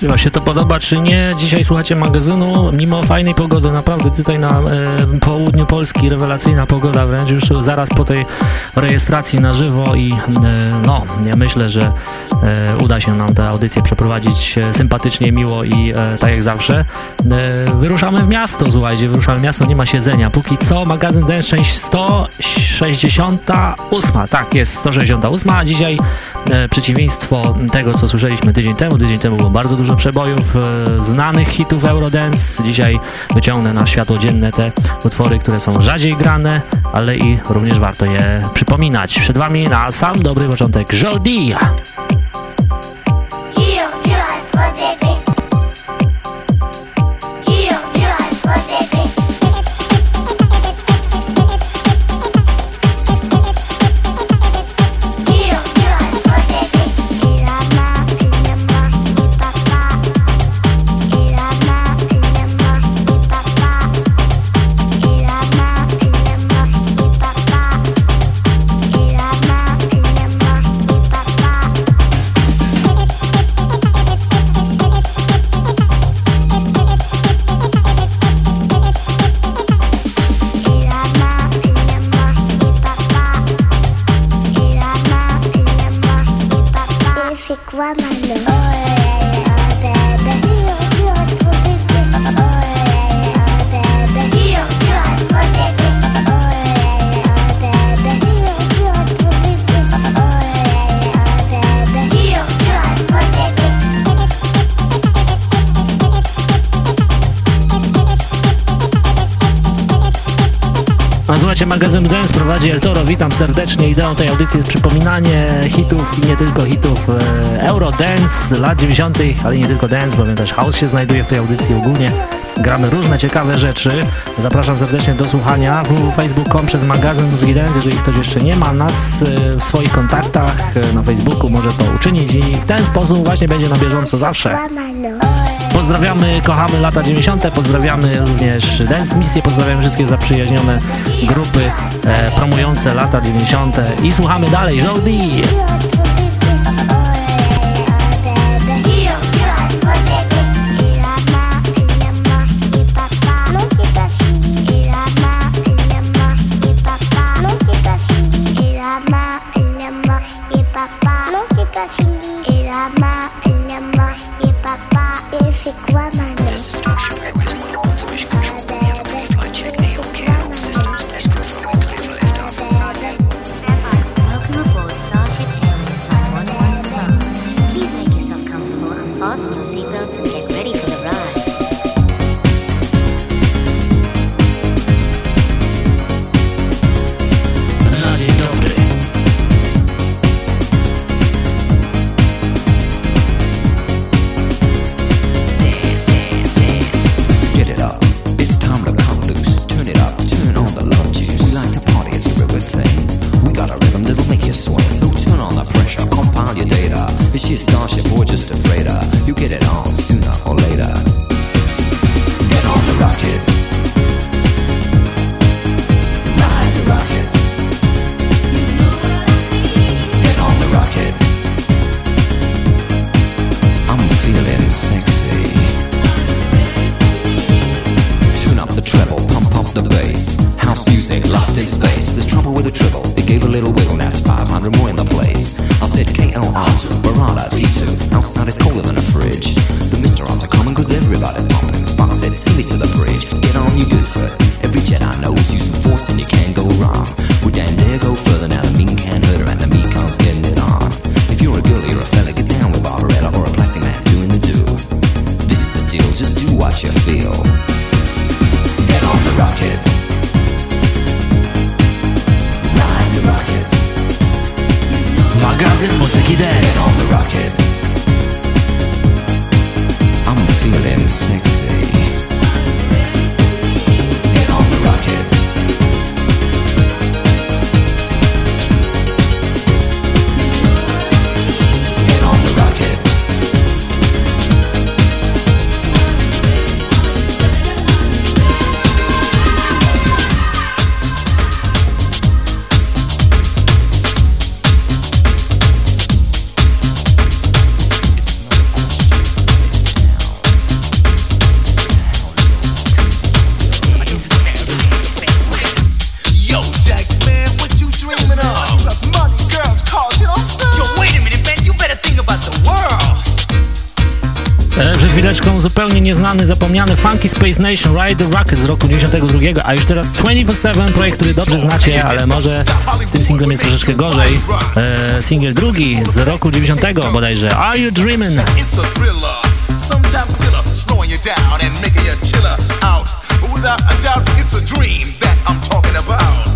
Czy się to podoba, czy nie? Dzisiaj słuchacie magazynu, mimo fajnej pogody, naprawdę tutaj na e, południu Polski rewelacyjna pogoda, wręcz już zaraz po tej rejestracji na żywo i e, no, ja myślę, że e, uda się nam tę audycję przeprowadzić e, sympatycznie, miło i e, tak jak zawsze. E, wyruszamy w miasto, słuchajcie, wyruszamy w miasto, nie ma siedzenia. Póki co magazyn część 168, tak jest, 168, a dzisiaj przeciwieństwo tego, co słyszeliśmy tydzień temu, tydzień temu było bardzo dużo przebojów, e, znanych hitów Eurodance. Dzisiaj wyciągnę na światło dzienne te utwory, które są rzadziej grane, ale i również warto je przypominać. Przed Wami na sam dobry początek Jody. magazyn Dance prowadzi El Toro. Witam serdecznie. Ideą tej audycji jest przypominanie hitów i nie tylko hitów e, Eurodance lat 90., ale nie tylko dance, bowiem też house się znajduje w tej audycji ogólnie. Gramy różne ciekawe rzeczy. Zapraszam serdecznie do słuchania www.facebook.com przez magazyn Muzyki Dance. Jeżeli ktoś jeszcze nie ma nas e, w swoich kontaktach e, na Facebooku, może to uczynić i w ten sposób właśnie będzie na bieżąco zawsze. Pozdrawiamy, kochamy lata 90., pozdrawiamy również Dance Misję, pozdrawiamy wszystkie zaprzyjaźnione grupy e, promujące lata 90. i słuchamy dalej, Jody! Nieznany, zapomniany Funky Space Nation Ride the Rocket z roku 92, a już teraz 24-7, projekt, który dobrze znacie, ale może z tym singlem jest troszeczkę gorzej. E, single drugi z roku 90 bodajże, Are You Dreamin'? Sometimes killer, slowing you down and making you chiller out. Without a doubt, it's a dream that I'm talking about.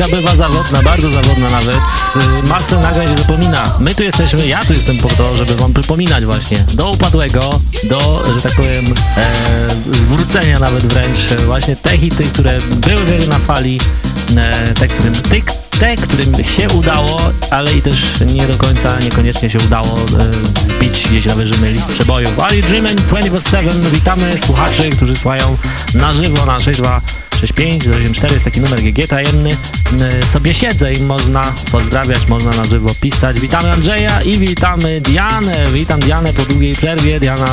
Ludzka bywa zawodna, bardzo zawodna nawet. Y, masę nagrań się zapomina. My tu jesteśmy, ja tu jestem po to, żeby wam przypominać właśnie do upadłego, do, że tak powiem, e, zwrócenia nawet wręcz właśnie te hity, które były na fali, e, te, którym, te, którym się udało, ale i też nie do końca niekoniecznie się udało e, zbić gdzieś na wyżyny list przebojów. Are You Dreaming 24-7? Witamy słuchaczy, którzy słuchają na żywo na 62 65 084 jest taki numer GG tajemny. Sobie siedzę i można pozdrawiać, można na żywo pisać. Witamy Andrzeja i witamy Dianę. Witam Dianę po długiej przerwie. Diana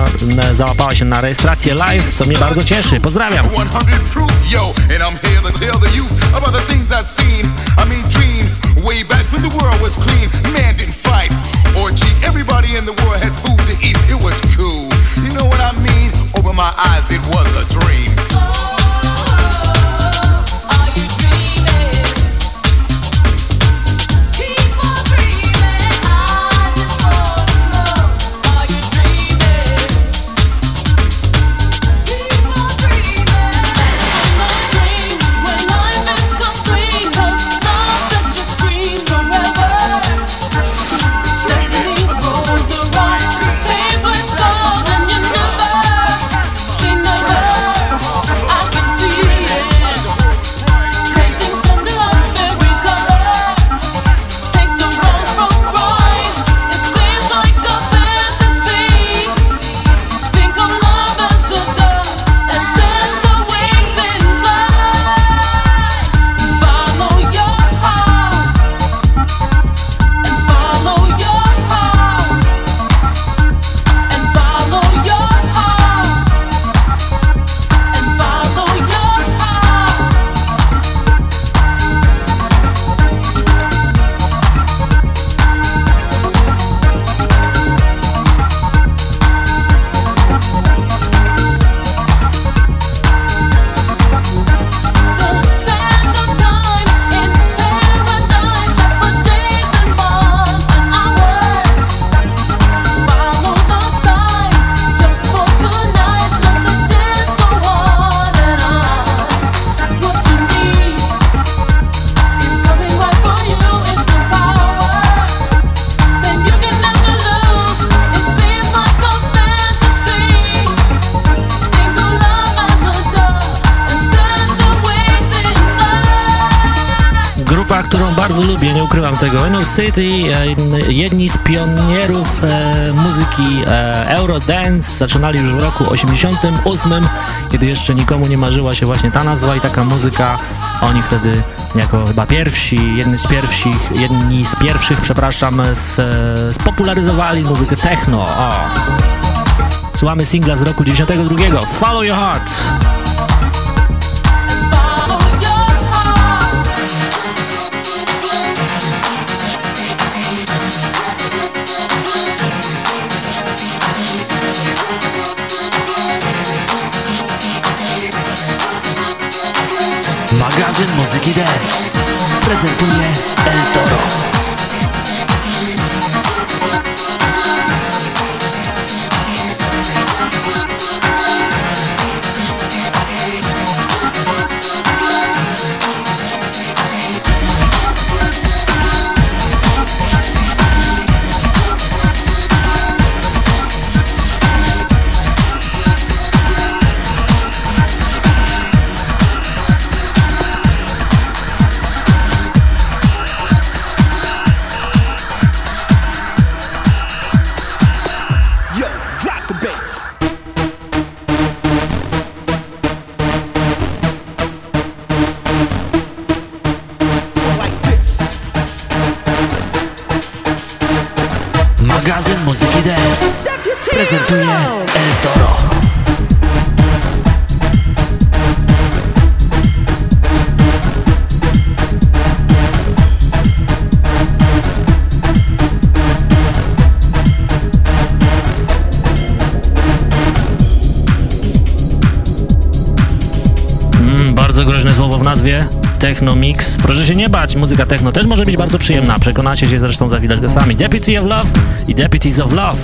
załapała się na rejestrację live, co mnie bardzo cieszy. Pozdrawiam. Everybody in the world had food to eat. It was cool. You know what I mean? Open my eyes, it was a dream. Tego. Inner City, e, jedni z pionierów e, muzyki e, Eurodance, zaczynali już w roku 88, kiedy jeszcze nikomu nie marzyła się właśnie ta nazwa i taka muzyka. Oni wtedy jako chyba pierwsi, jedni z pierwszych, jedni z pierwszych, przepraszam, spopularyzowali muzykę techno. O. Słuchamy singla z roku 92, Follow Your Heart. Magazyn muzyki dance prezentuje El Toro. Techno Mix. Proszę się nie bać, muzyka techno też może być bardzo przyjemna. Przekonacie się zresztą za chwileczkę sami. Deputy of Love i Deputies of Love.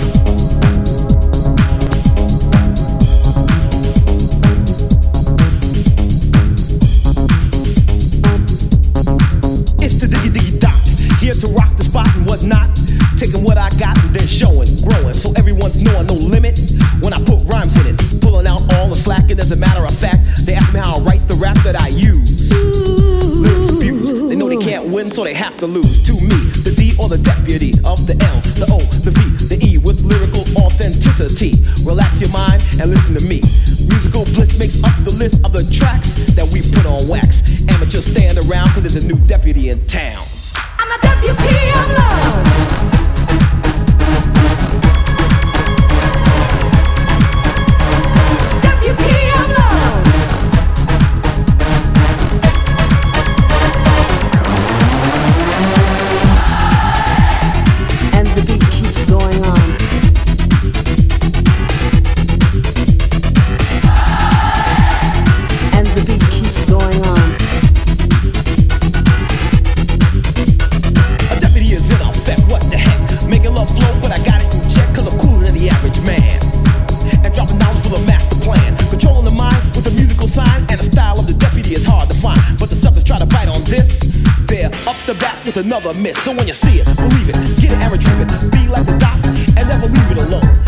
Miss. So when you see it, believe it, get it and retrieve it. Be like the doc, and never leave it alone.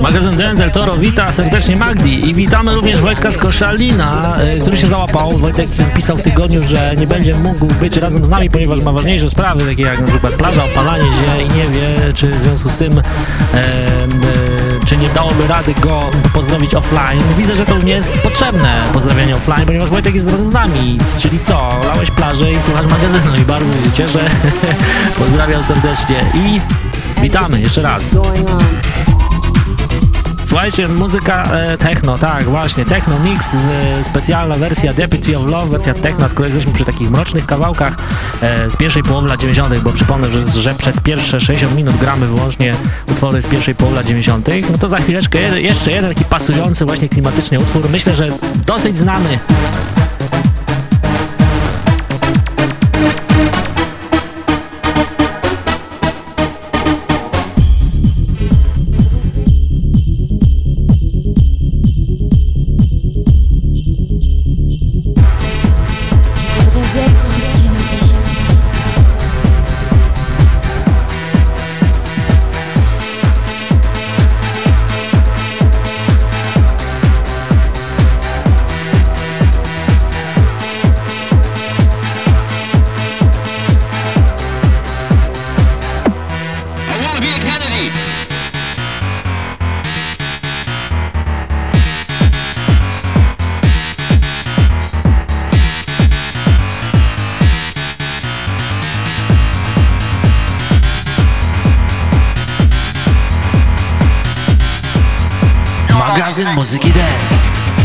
Magazyn Denzel Toro wita serdecznie Magdi i witamy również Wojtka z Koszalina, y, który się załapał. Wojtek pisał w tygodniu, że nie będzie mógł być razem z nami, ponieważ ma ważniejsze sprawy, takie jak na przykład plaża, opalanie się i nie wie, czy w związku z tym e, e, czy nie dałoby rady go pozdrowić offline. Widzę, że to już nie jest potrzebne pozdrawianie offline, ponieważ Wojtek jest razem z nami, czyli co? Lałeś plażę i słuchasz magazynu i bardzo się cieszę. Pozdrawiam serdecznie i witamy jeszcze raz. Słuchajcie, muzyka e, techno, tak, właśnie, techno mix, e, specjalna wersja Deputy of Love, wersja techno, skoro jesteśmy przy takich mrocznych kawałkach e, z pierwszej połowy lat 90., bo przypomnę, że, że przez pierwsze 60 minut gramy wyłącznie utwory z pierwszej połowy lat 90., no to za chwileczkę jeszcze jeden taki pasujący właśnie klimatycznie utwór, myślę, że dosyć znany. Dance.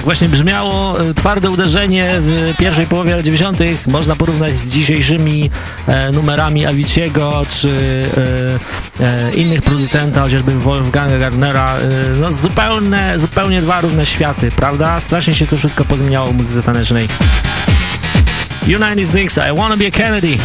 Tak właśnie brzmiało e, twarde uderzenie w pierwszej połowie lat 90. Można porównać z dzisiejszymi e, numerami Aviciiego czy e, e, innych producenta, chociażby Wolfganga Gardnera. E, no zupełnie, zupełnie dwa różne światy, prawda? Strasznie się to wszystko pozmieniało w muzyce tanecznej. U96, I Wanna Be a Kennedy.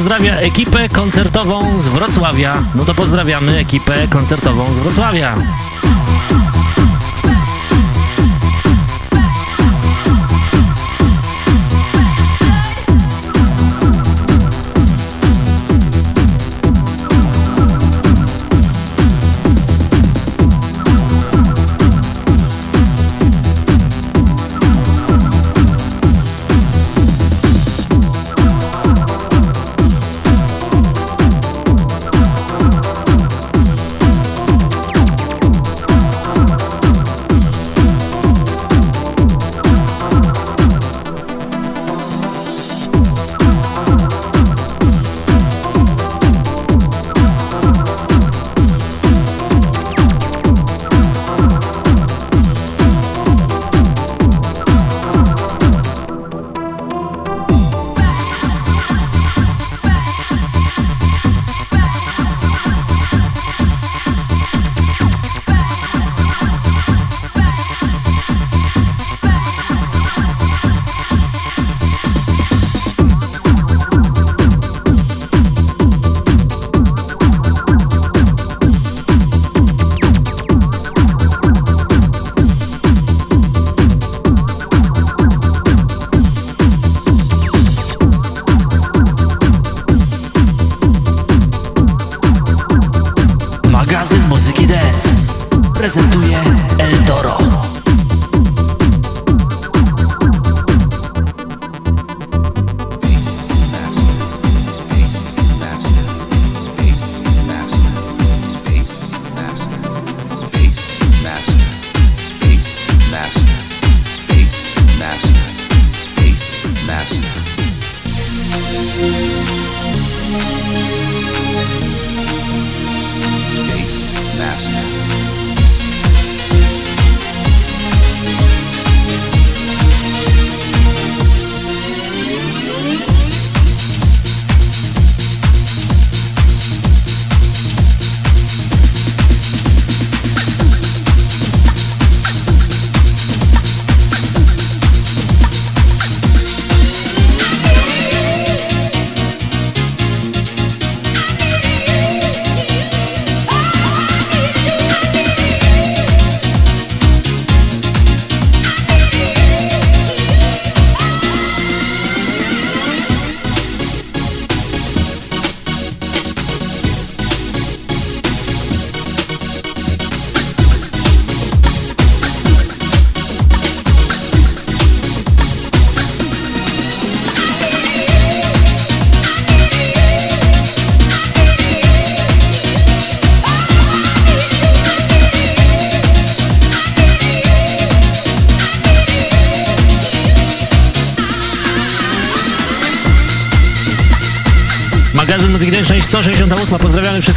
Pozdrawia ekipę koncertową z Wrocławia. No to pozdrawiamy ekipę koncertową z Wrocławia.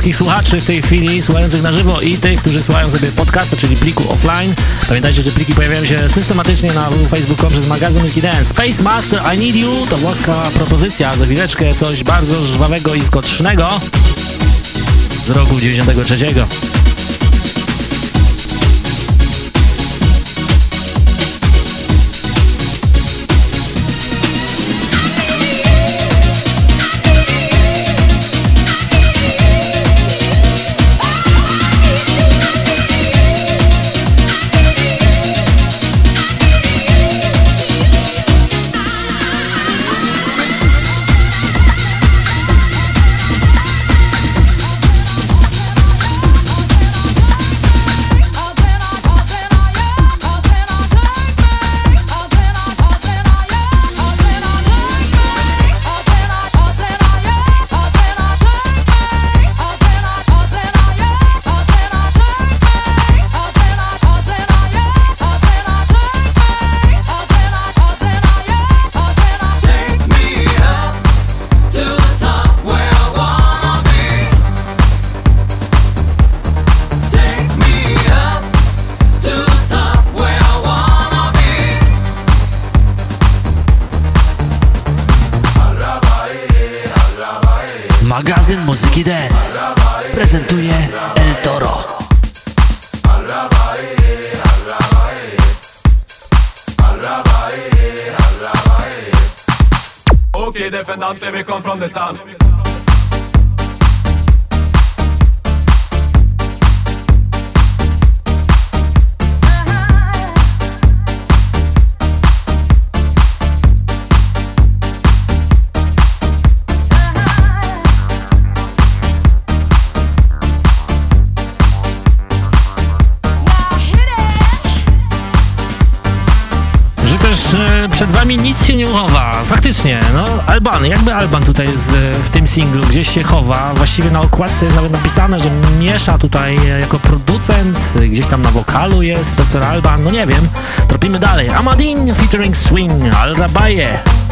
Wszystkich słuchaczy w tej chwili, słuchających na żywo i tych, którzy słuchają sobie podcasta, czyli pliku offline. Pamiętajcie, że pliki pojawiają się systematycznie na facebooku przez magazyn Muzyki Dance. Space Master, I Need You to włoska propozycja. Za chwileczkę coś bardzo żwawego i skocznego z roku 93. Alban, jakby Alban tutaj jest w tym singlu gdzieś się chowa. Właściwie na okładce jest nawet napisane, że miesza tutaj jako producent, gdzieś tam na wokalu jest dr Alban, no nie wiem. Tropimy dalej. Amadin featuring Swing, Al Rabaye.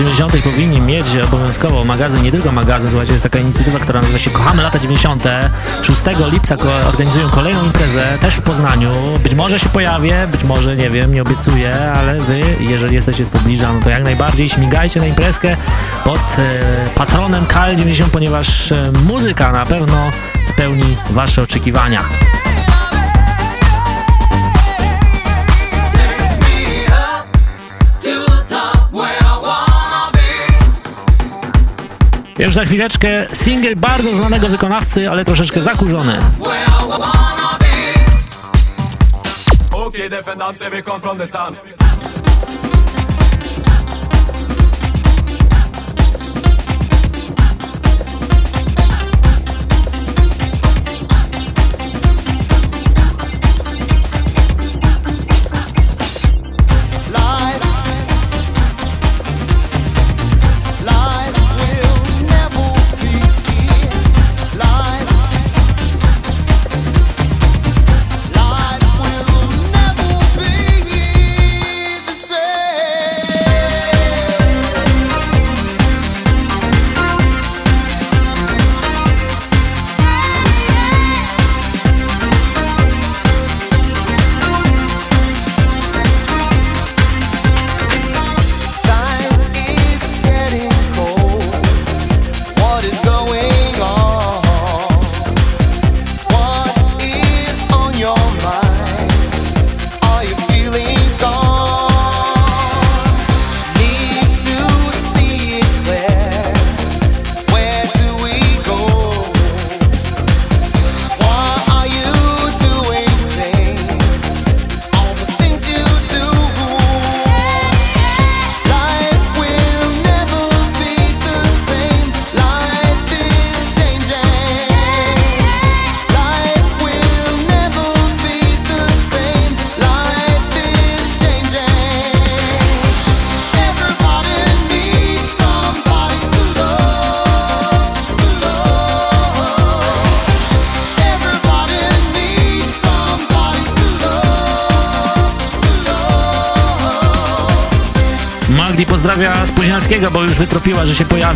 90. powinni mieć obowiązkowo magazyn, nie tylko magazyn, słuchajcie, jest taka inicjatywa, która nazywa się Kochamy lata 90. 6 lipca organizują kolejną imprezę, też w Poznaniu. Być może się pojawię, być może, nie wiem, nie obiecuję, ale wy, jeżeli jesteście z pobliża, no to jak najbardziej śmigajcie na imprezkę pod e, patronem KAL 90, ponieważ e, muzyka na pewno spełni wasze oczekiwania. Już za chwileczkę singiel bardzo znanego wykonawcy, ale troszeczkę zakurzony. Okay, pozdrawia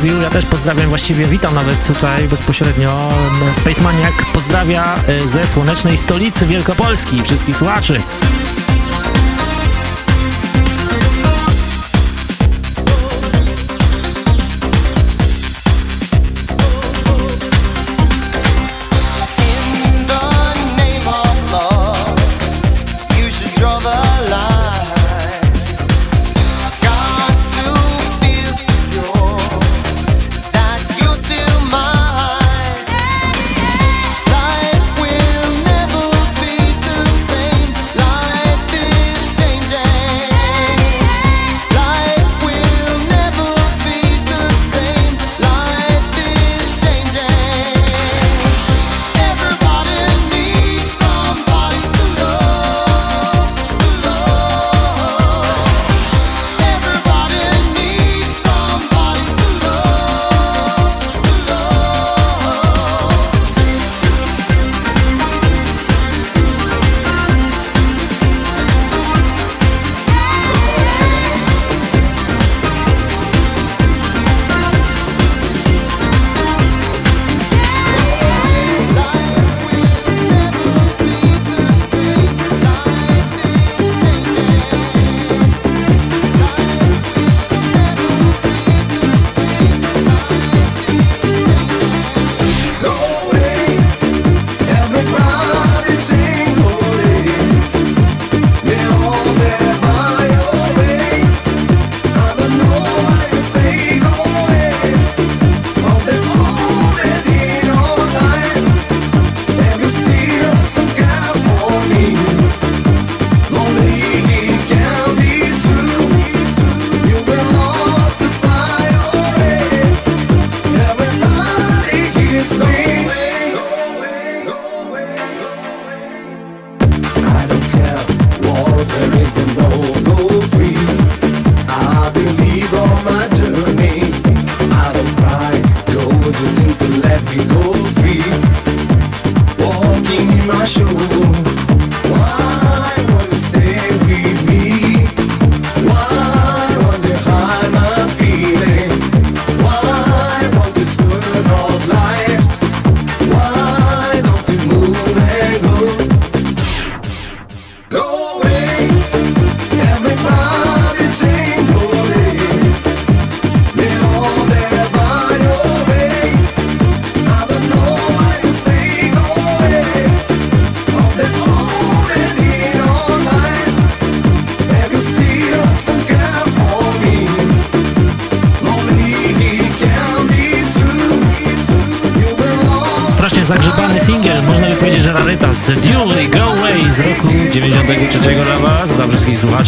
pojawił. Ja też pozdrawiam, właściwie witam nawet tutaj bezpośrednio. Space Maniac pozdrawia e, ze słonecznej stolicy Wielkopolski wszystkich słuchaczy.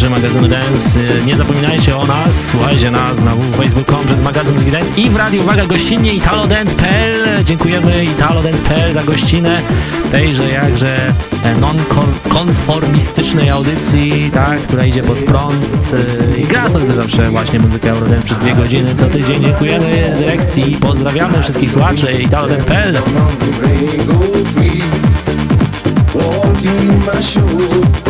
Słuchacze magazynu Dance. Nie zapominajcie o nas, słuchajcie nas na facebook.com przez magazyn Muzyki Dance i w radiu, uwaga, gościnnie italodance.pl. Dziękujemy italodance.pl za gościnę tejże jakże non-konformistycznej audycji, tak, która idzie pod prąd i gra sobie zawsze właśnie muzykę Eurodance przez dwie godziny co tydzień. Dziękujemy dyrekcji i pozdrawiamy wszystkich słuchaczy italodance.pl. Walking in my shoes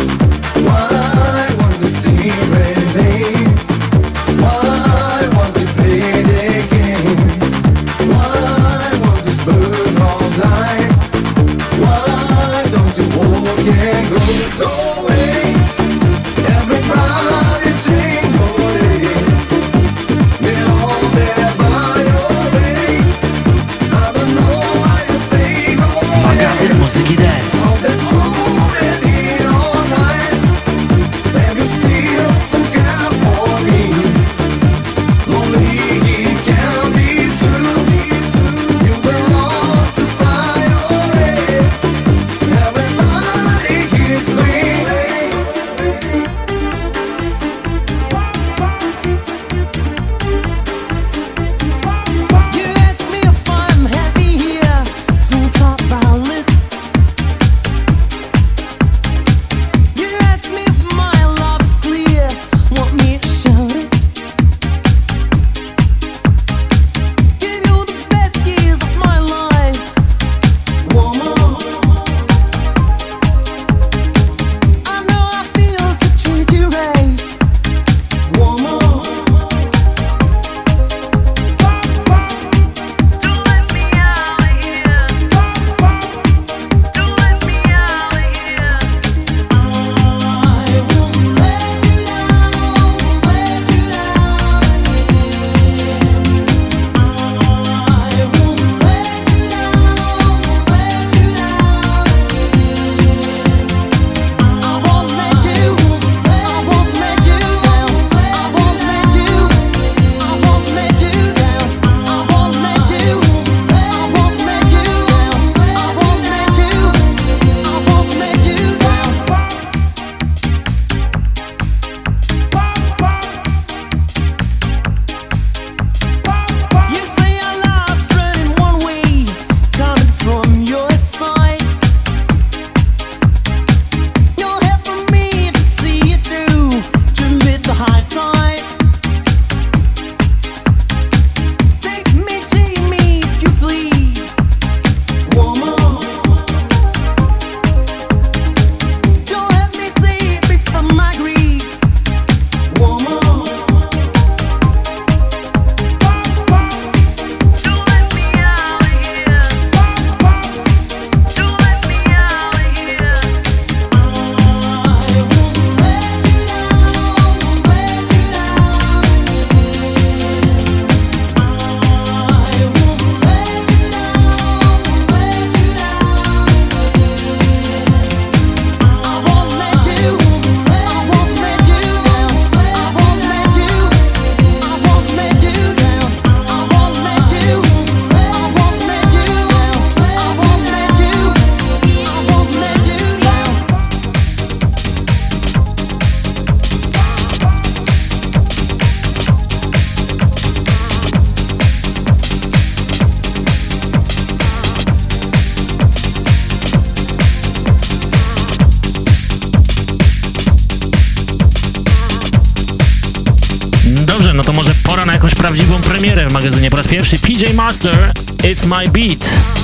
Master, It's My Beat.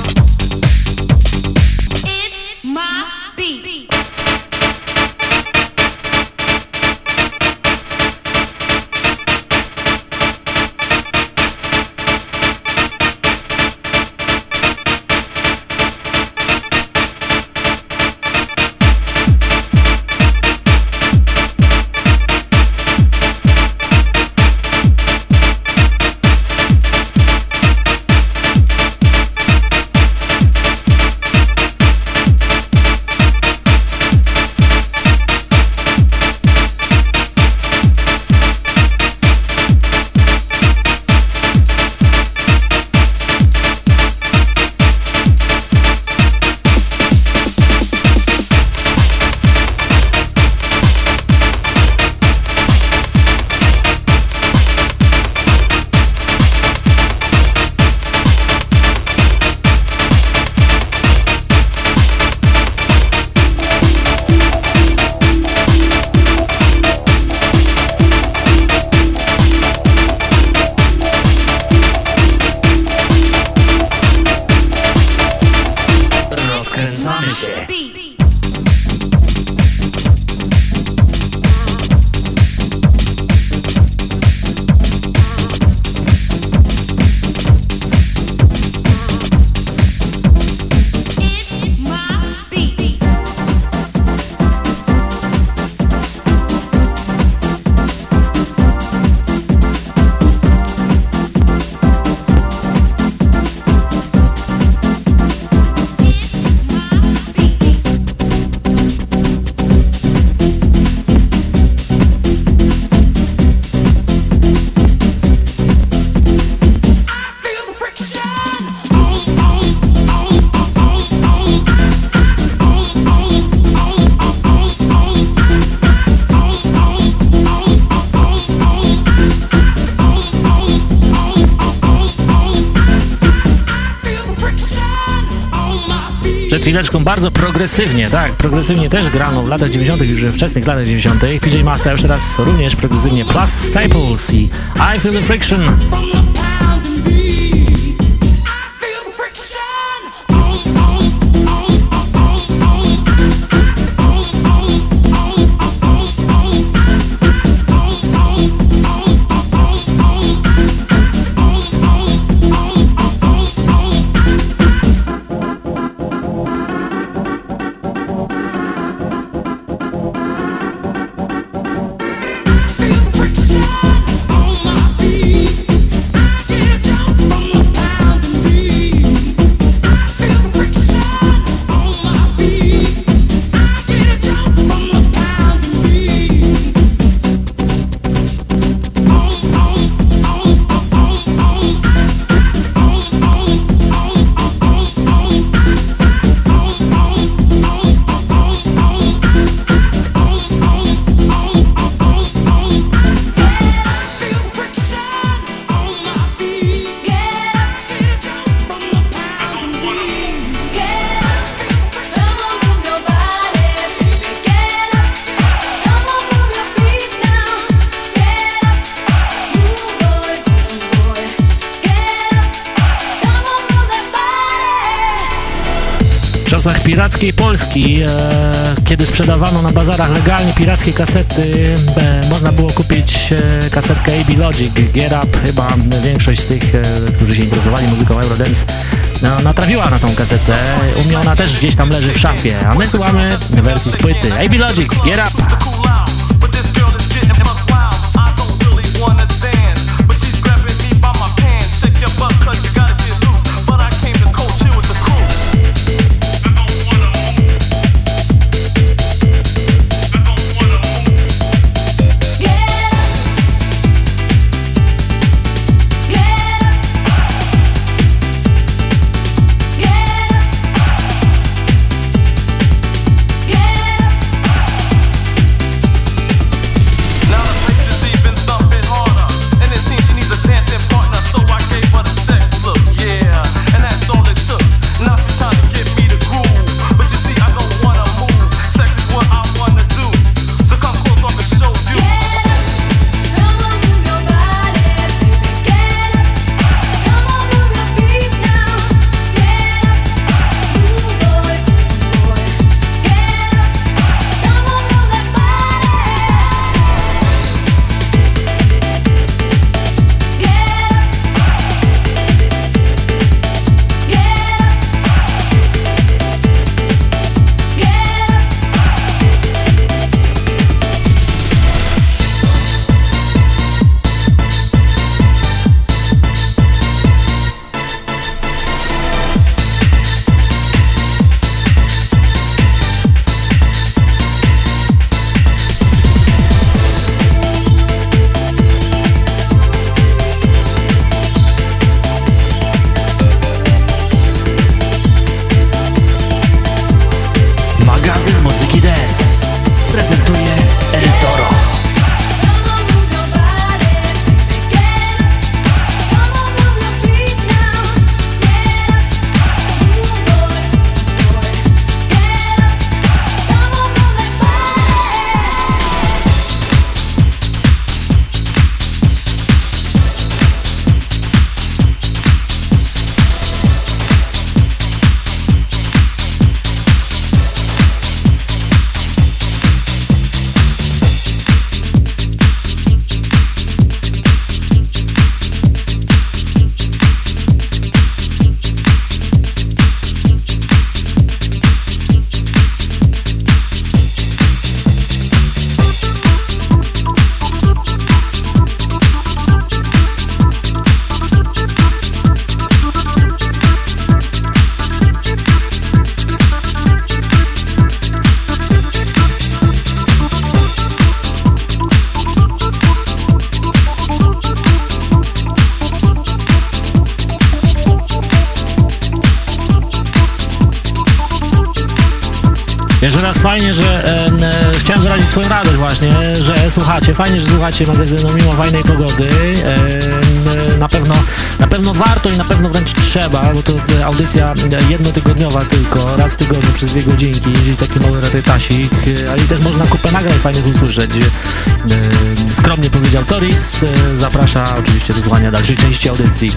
Chwileczką bardzo progresywnie, tak, progresywnie też grano w latach 90., już w wczesnych latach 90. PJ Master już teraz również progresywnie, plus Staples i I Feel the Friction. Polski, e, kiedy sprzedawano na bazarach legalnie pirackie kasety, e, można było kupić e, kasetkę AB Logic, Get Up, chyba większość z tych, e, którzy się interesowali muzyką Eurodance, no, natrafiła na tą kasetę, u mnie ona też gdzieś tam leży w szafie, a my słuchamy wersji z płyty AB Logic, Get Up! Słuchacie, fajnie, że słuchacie magazynu mimo fajnej pogody. E, na pewno, na pewno warto i na pewno wręcz trzeba, bo to audycja jednotygodniowa tylko, raz w tygodniu przez dwie godzinki, jeździ taki mały rarytasik, ale też można kupę nagrań fajnych usłyszeć. E, skromnie powiedział Toris, e, zaprasza oczywiście do słuchania dalszej części audycji.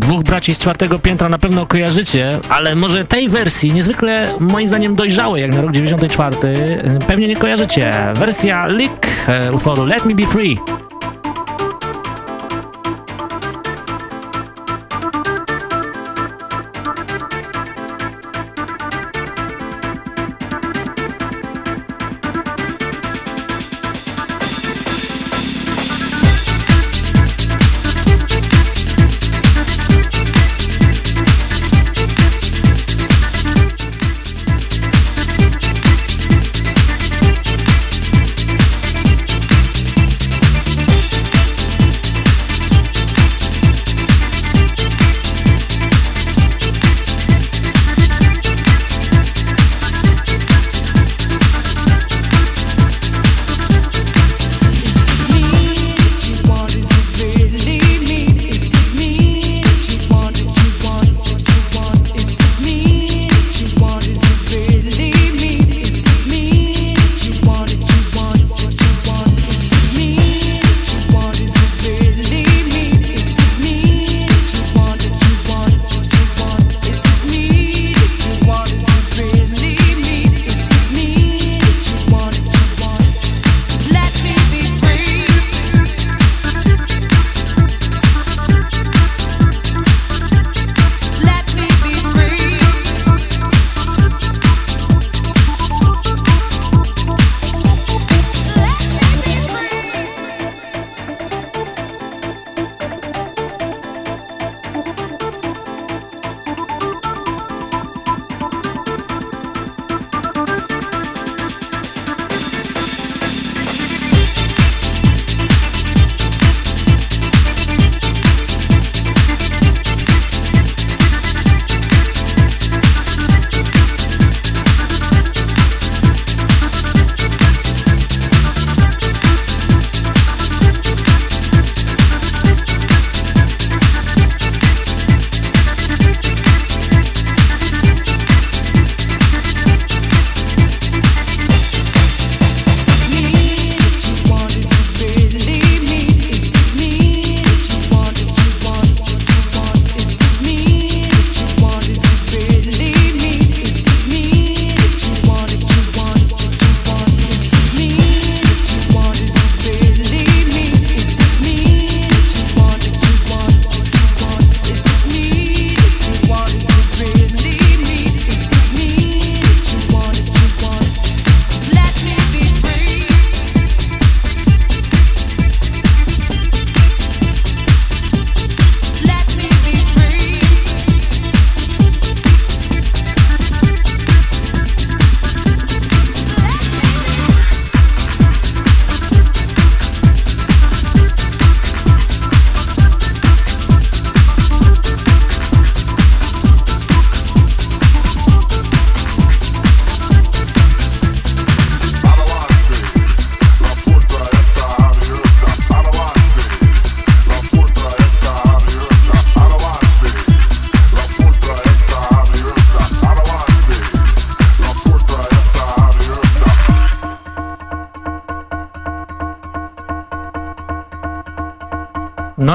Dwóch braci z czwartego piętra na pewno kojarzycie, ale może tej wersji, niezwykle moim zdaniem dojrzałej jak na rok 94, pewnie nie kojarzycie. Wersja Lick e, utworu Let Me Be Free.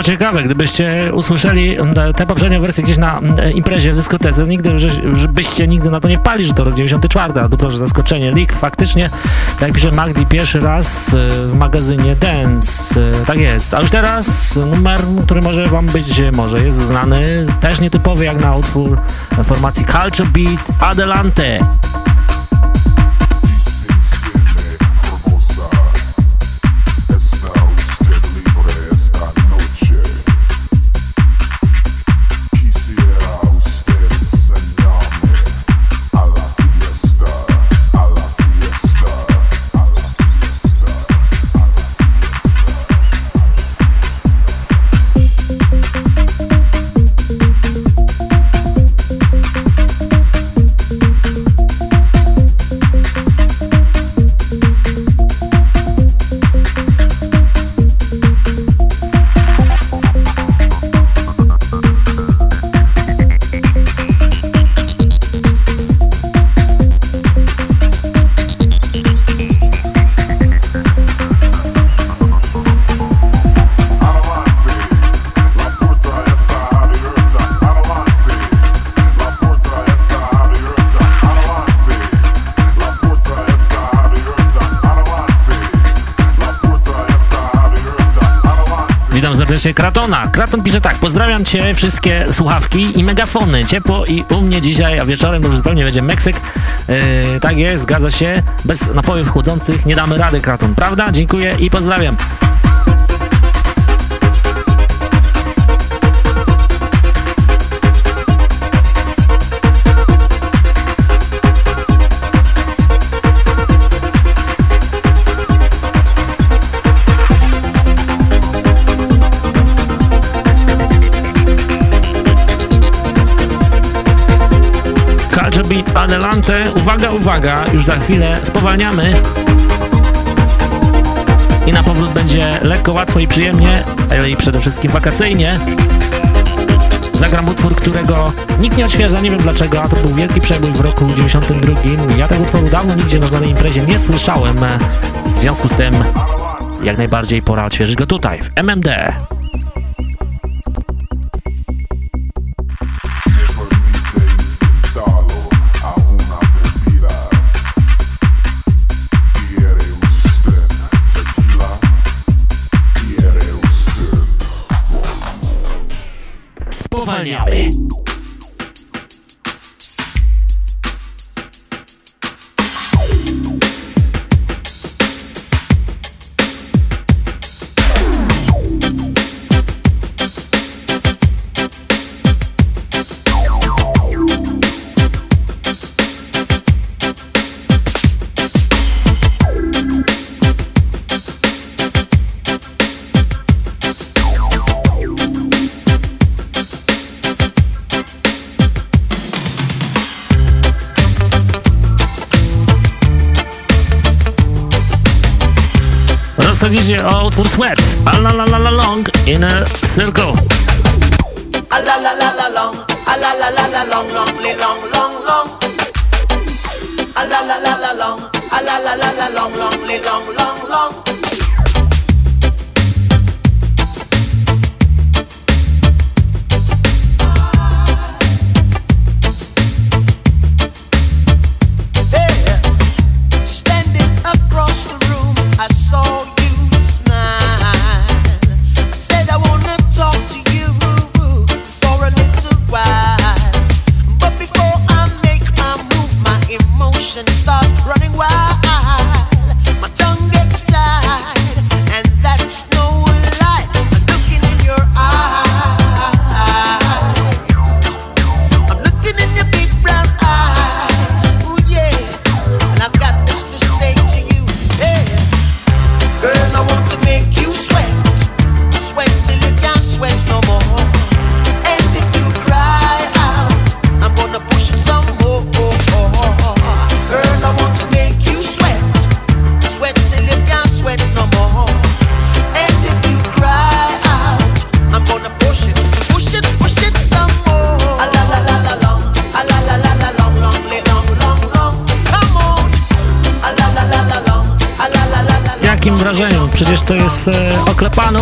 Ciekawe, gdybyście usłyszeli tę poprzednią wersję gdzieś na imprezie w dyskotece, nigdy że, byście nigdy na to nie wpali, że to rok 94, a proszę zaskoczenie. Leak faktycznie, jak pisze Magdi, pierwszy raz e, w magazynie Dance. E, tak jest. A już teraz numer, który może wam być, może jest znany, też nietypowy jak na utwór formacji Culture Beat Adelante. Serdecznie Kratona. Kraton pisze tak, pozdrawiam Cię, wszystkie słuchawki i megafony. Ciepło i u mnie dzisiaj, a wieczorem już zupełnie będzie Meksyk. Yy, tak jest, zgadza się. Bez napojów chłodzących nie damy rady, Kraton. Prawda? Dziękuję i pozdrawiam. Culture Beat Adelante. Uwaga, uwaga, już za chwilę spowalniamy. I na powrót będzie lekko, łatwo i przyjemnie, ale i przede wszystkim wakacyjnie. Zagram utwór, którego nikt nie odświeża, nie wiem dlaczego, a to był wielki przebój w roku 92. Ja tego utworu dawno nigdzie na żadnej imprezie nie słyszałem. W związku z tym jak najbardziej pora odświeżyć go tutaj, w MMD. Utwór Sweat. A la la la la long in a circle. A la la la la long, a la la la la long, long, long, long, long. A la la la la long, a la la la la long, long, long, long, long.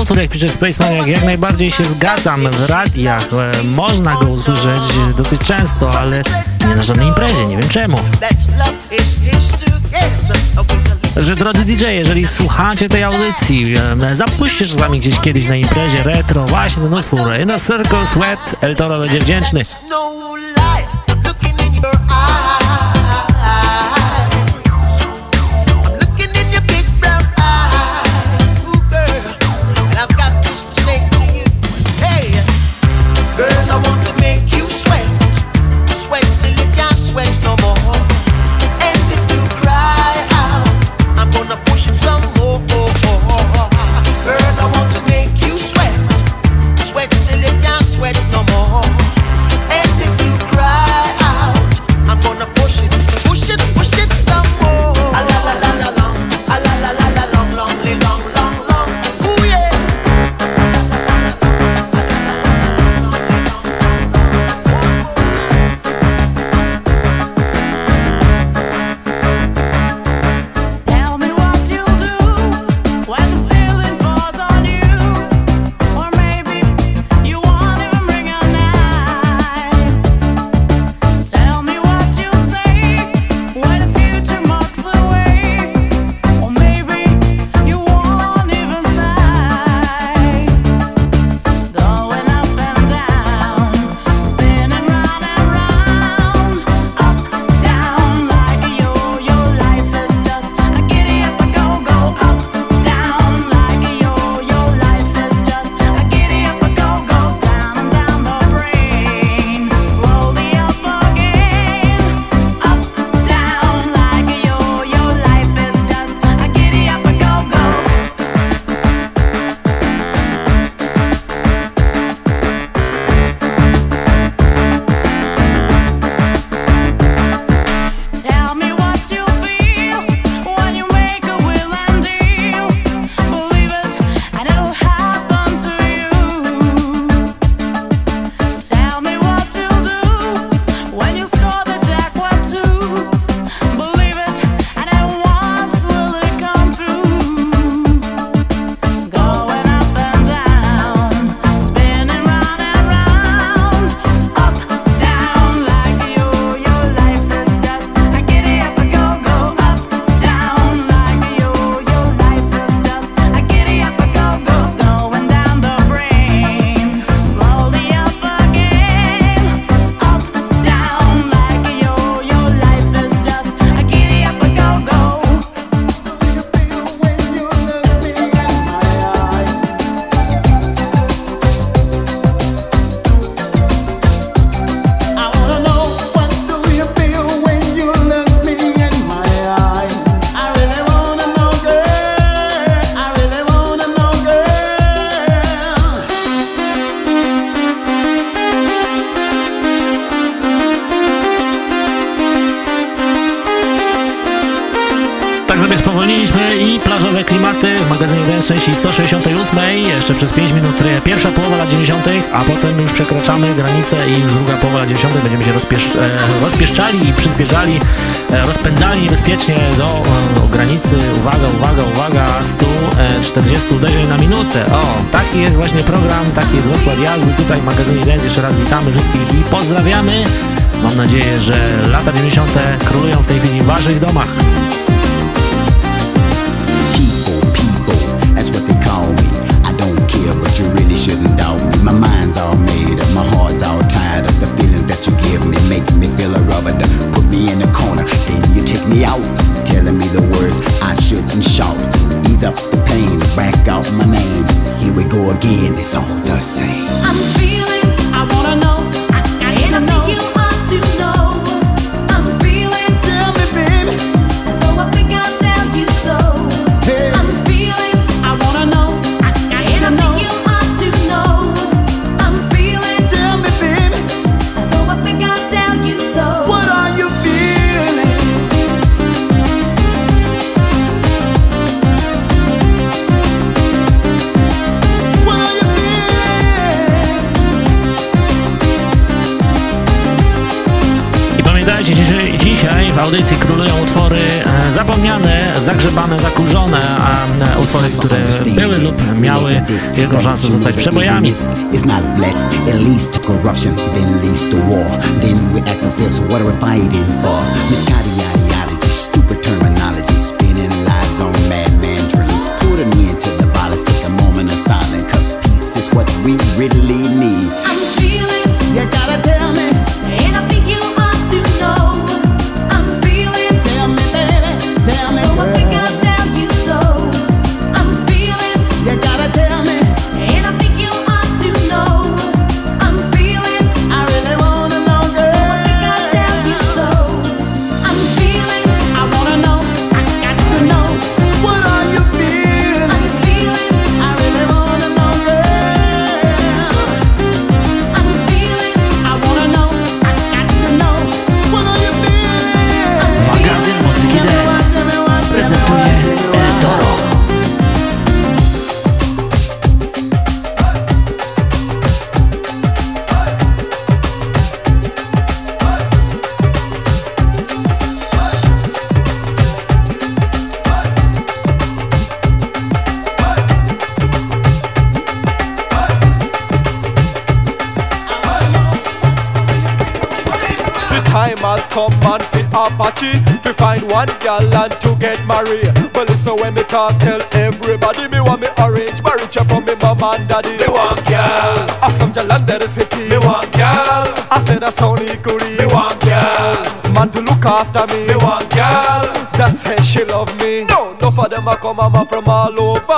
Utwór, jak pisze Spaceman, jak, jak najbardziej się zgadzam. W radiach e, można go usłyszeć dosyć często, ale nie na żadnej imprezie, nie wiem czemu. Że drodzy DJ, jeżeli słuchacie tej audycji, e, zapuśćcie czasami gdzieś kiedyś na imprezie retro właśnie ten utwór In a Circle Sweat, El Toro będzie wdzięczny. Magazynie Dance części 168. Jeszcze przez 5 minut pierwsza połowa lat 90., a potem już przekraczamy granicę i już druga połowa lat 90. będziemy się rozpiesz e, rozpieszczali i przyspieszali, e, rozpędzali niebezpiecznie do, e, do granicy. Uwaga, uwaga, uwaga, 140 uderzeń na minutę. O, taki jest właśnie program, taki jest rozkład jazdy. Tutaj w magazynie Dance jeszcze raz witamy wszystkich i pozdrawiamy. Mam nadzieję, że lata 90. królują w tej chwili w waszych domach. Shouldn't doubt wielką szansę zostać przebojami. It's not blessed, it leads to corruption, then leads to war. Then we ask ourselves, what are we fighting for? Misguided ideology, stupid terminology, spinning lies on madman dreams. Put an end to the violence, take a moment of silence, cause peace is what we really and daddy Me want gal I'm from Jalandhar city Me want gal I said a Sony Kuri Me want gal Man to look after me. Me want gal That says she love me. No, no for them a come man from all over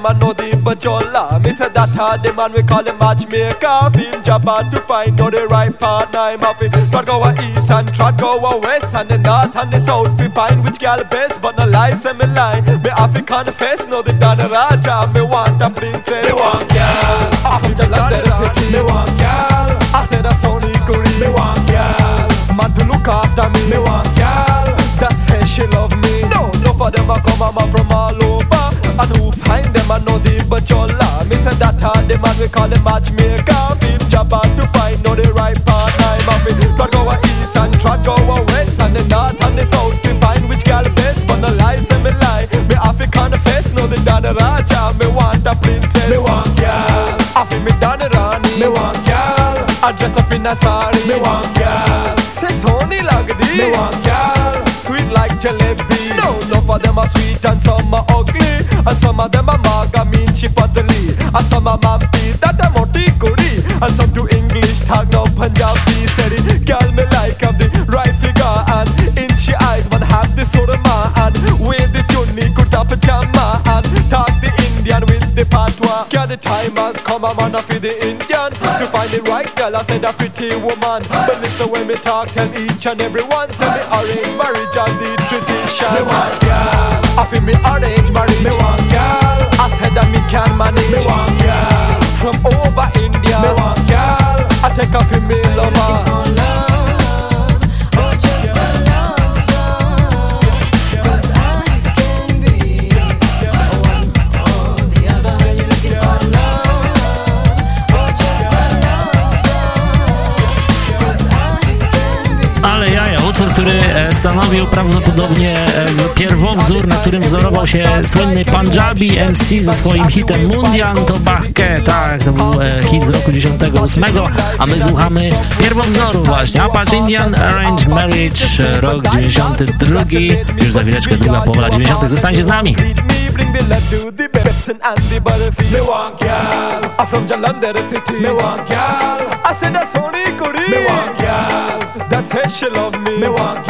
them a know the bajola Me said that hard the man we call the matchmaker. Feel hard to find know the right partner. I'm happy. Try go a east and try go a west And the north and the south. We find which gal best But no lie say me lie. Me to confess No the Dana Raja. Me want a princess. Me want gal. I'm from Jalandhar city Me want gal. I said a Sony Kuri Me want gal. Man to look after me. Me want gal. That says she love me. No, no for them a come man from all over. And who find them know the bajola Me say that hard the man we call the matchmaker. Job hard to find know the right partner. I'm a happy Try go east and try go west. And the north and the south to find which gal best. But no lie say me lie Me have to confess know the Dana Raja Me want a princess. Me want gal I feel me Dana Rani. Me want gal I dress up in a sari. Me want gal Say Sony Lagdi. Me want gal Sweet like jalebi. No, no for them are sweet and some are ugly. And some of them are chipatali And some are mampi that are moti kuri And some do English talk no Punjabi Said it, girl me like have the right figure And inchy eyes man have the surma And wear the tuni kurta pajama And talk the Indian with the patwa Girl the time has come a man for the Indian. To find the right girl I said a pretty woman. But listen when me talk tell each and every one. Say me arrange marriage and the tradition. Me want girl. I feel me arrange marriage. Me want can manage Me want girl. From over India. Me want girl. I take off in stanowił prawdopodobnie pierwowzór, na którym wzorował się słynny Punjabi MC ze swoim hitem Mundian to Bahke. Tak, to był e, hit z roku 98, a my słuchamy pierwowzoru właśnie. Apache Indian Arrange Marriage, e, rok 92. Już za chwileczkę druga połowa lat 90. Zostańcie z nami. Me want girl, that says she love me. Me want girl,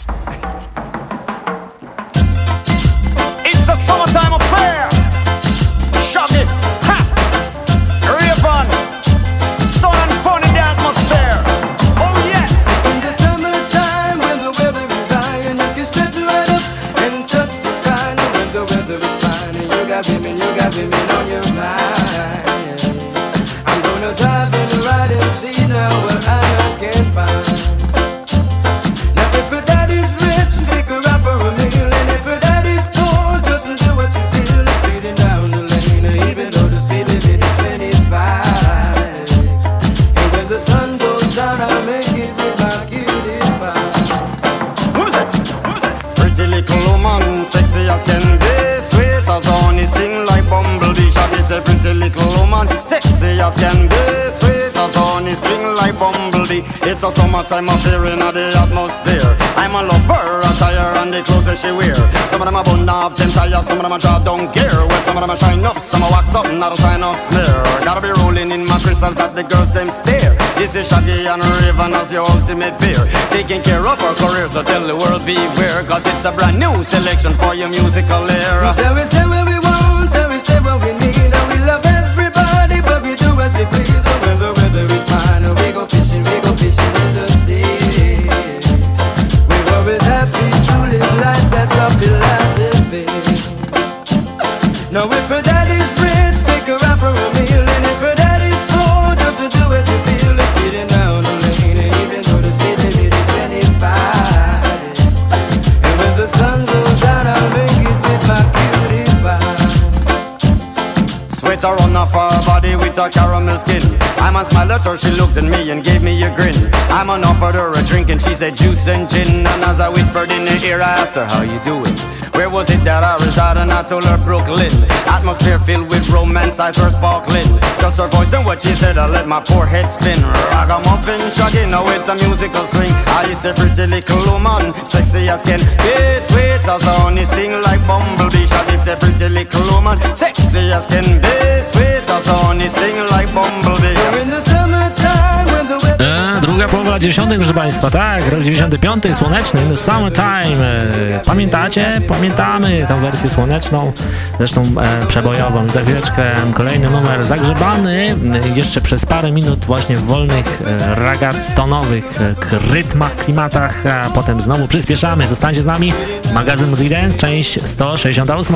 Women, you as can be Sweet as honey, sting like bumblebee. It's a summertime affair in the atmosphere. I'm a lover, attire and the clothes that she wear. Some of them are bun up, them tires, some of them are draw down gear Well, some of them are shine up, some are wax up, not a sign of smear. Gotta be rolling in my crystals that the girls them stare. This is Shaggy and Raven as your ultimate peer Taking care of our career, so tell the world beware. Cause it's a brand new selection for your musical We era say we say what we want, and we say what we Now if her daddy's rich, take her out for a meal, and if her daddy's poor, just to do as you feel. It's speeding down the lane, and even though the speed limit is 25. And when the sun goes down, I'll make it with my cutie pie. Sweat her on off her body with a caramel skin I'm a smile at her, she looked at me and gave me a grin I'm on offered her a drink and she said juice and gin And as I whispered in her ear, I asked her how you doing where was it that I reside? And I told her Brooklyn. Atmosphere filled with romance, eyes were sparkling. Just her voice and what she said, I let my poor head spin. Ragamuffin, shaggy, now with a musical swing. I is a pretty little woman, sexy as can be, sweet as honey, sting like bumblebee. Shaggy is a pretty little woman, sexy as can be, sweet as honey, sting like bumblebee. Druga połowa 90. proszę Państwa, tak, rok 95, słoneczny, the summertime. Pamiętacie? Pamiętamy tą wersję słoneczną, zresztą e, przebojową. Za chwileczkę kolejny numer zagrzebany, jeszcze przez parę minut właśnie w wolnych, e, ragatonowych e, rytmach, klimatach, a potem znowu przyspieszamy. Zostańcie z nami, magazyn Muzyki Dance, część 168.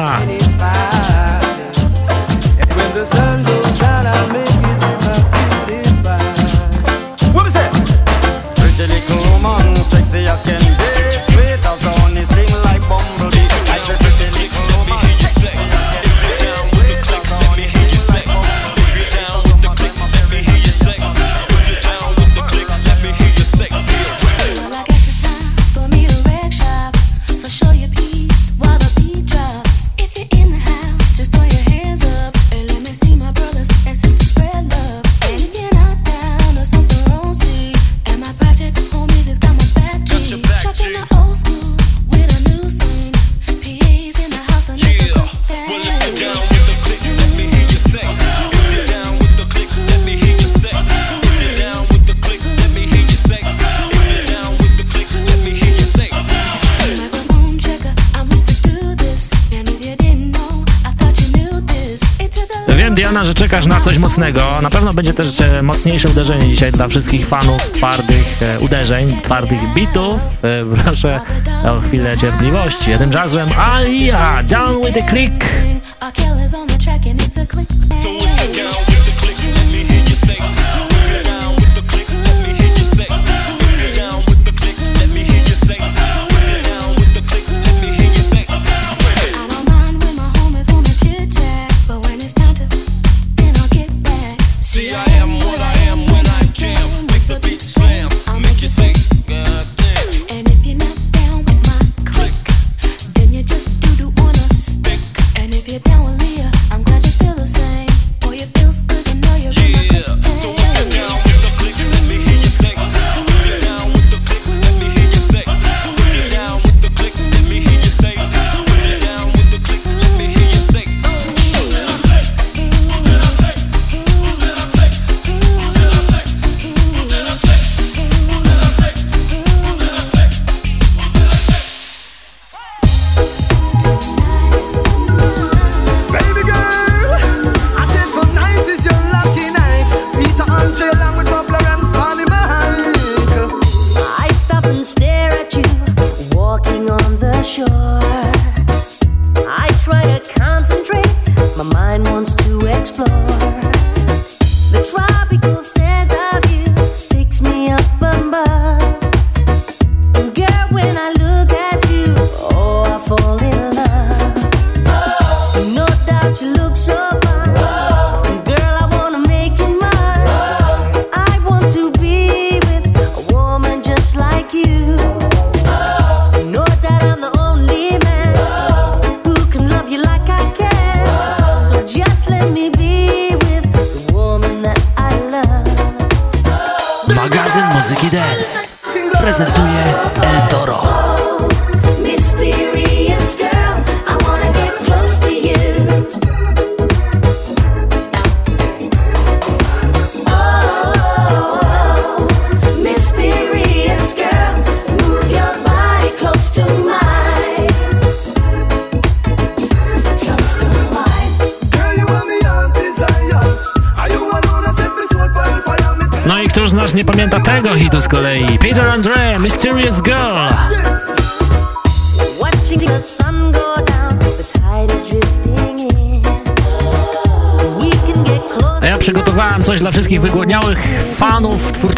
mocnego. Na pewno będzie też e, mocniejsze uderzenie dzisiaj dla wszystkich fanów twardych e, uderzeń, twardych bitów. E, proszę o chwilę cierpliwości. A tymczasem Alia, down with the click.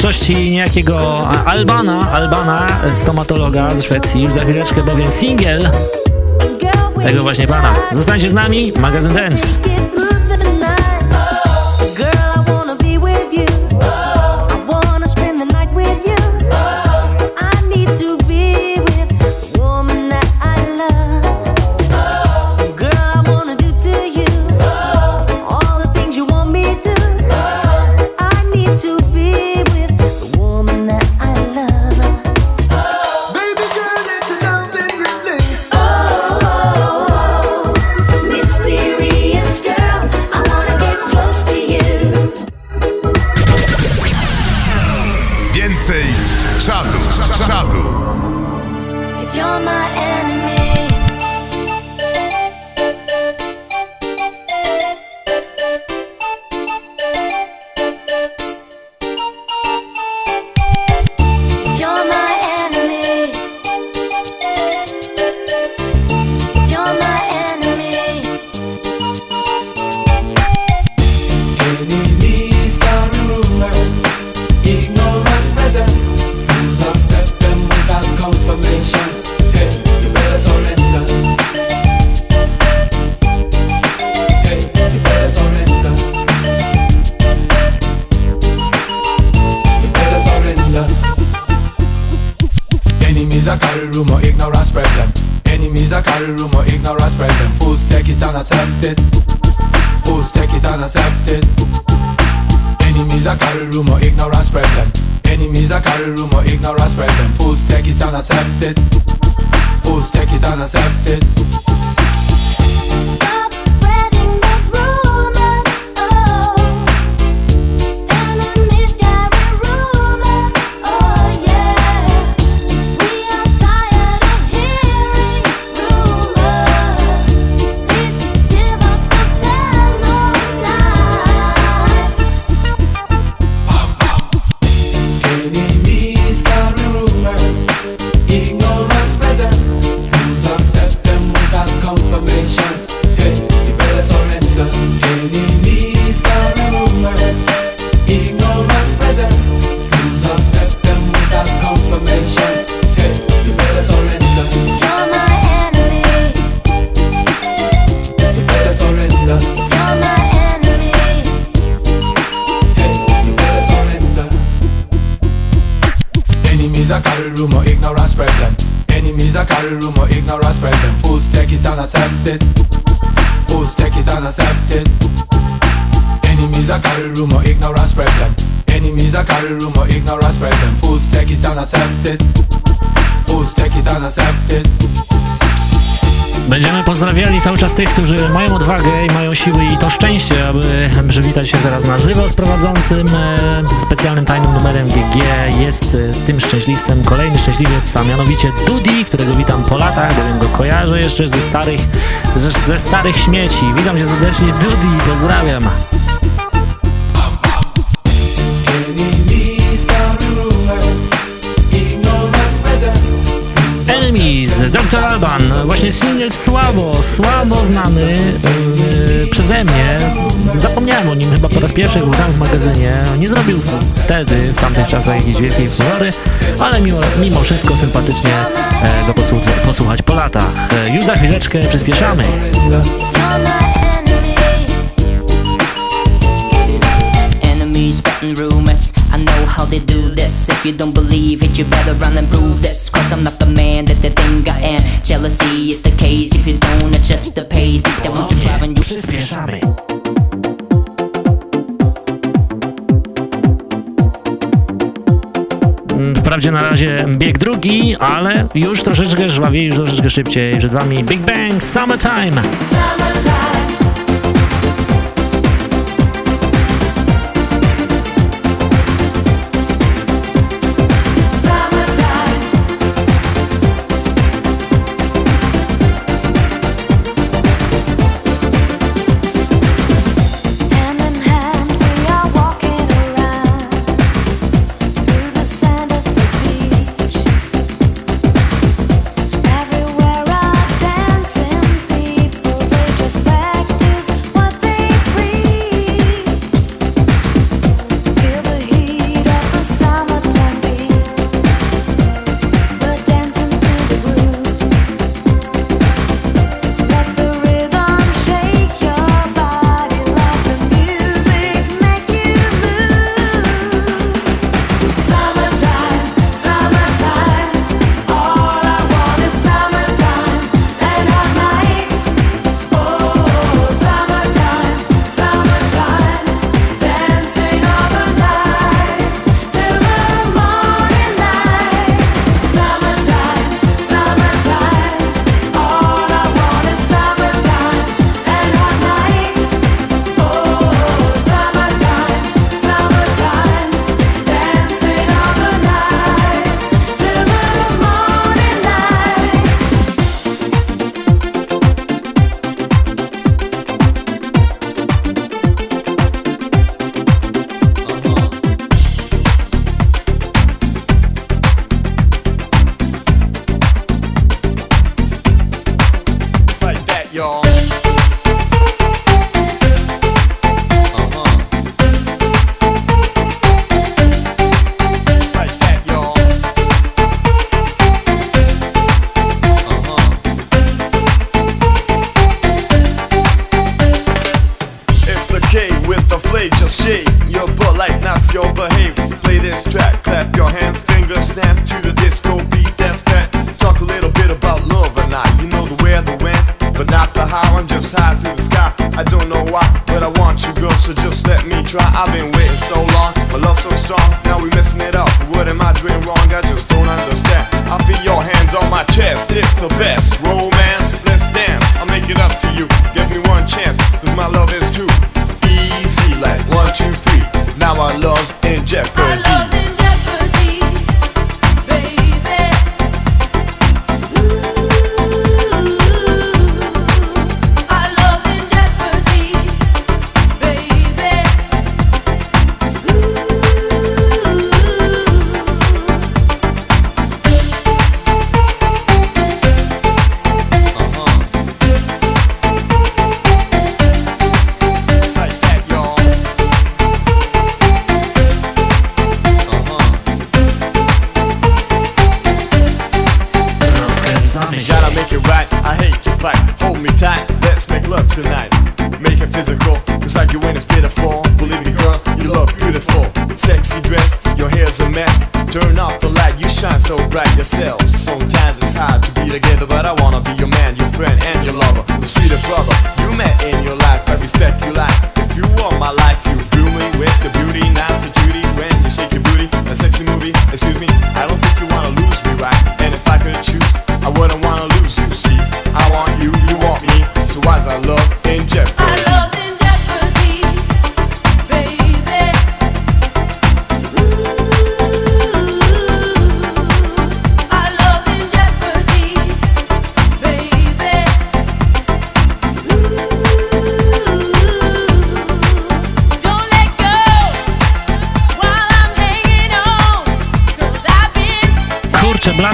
twórczości niejakiego Albana, Albana, stomatologa ze Szwecji. Już za chwileczkę bowiem single tego właśnie pana. Zostańcie z nami, magazyn Dance. przywitać się teraz na żywo z prowadzącym e, specjalnym tajnym numerem GG. Jest e, tym szczęśliwcem kolejny szczęśliwiec, a mianowicie Dudi, którego witam po latach, bowiem go kojarzę jeszcze ze starych, ze, ze starych śmieci. Witam cię serdecznie Dudi, pozdrawiam. Alban, właśnie single słabo, słabo znany yy, przeze mnie. Zapomniałem o nim chyba po raz pierwszy, był tam w magazynie. Nie zrobił wtedy, w tamtych czasach jakiejś wielkiej furiory, ale mimo, mimo wszystko sympatycznie e, go posłuch posłuchać po latach. E, już za chwileczkę przyspieszamy. If you don't believe it, you better run and prove this. Cause I'm not the man that anger and jealousy is the case If you don't adjust the pace That driving you Przyspieszamy mm, Wprawdzie na razie bieg drugi, ale już troszeczkę żwawiej, już troszeczkę szybciej. Przed wami Big Bang Summertime. summertime. Sometimes it's hard to be together, but I wanna be your man, your friend, and your lover. The sweetest brother you met in your life, I respect you like. If you want my life, you do me with the beauty, not the duty. When you shake your booty, a sexy movie, excuse me, I don't think you wanna lose me, right? And if I could choose, I wouldn't.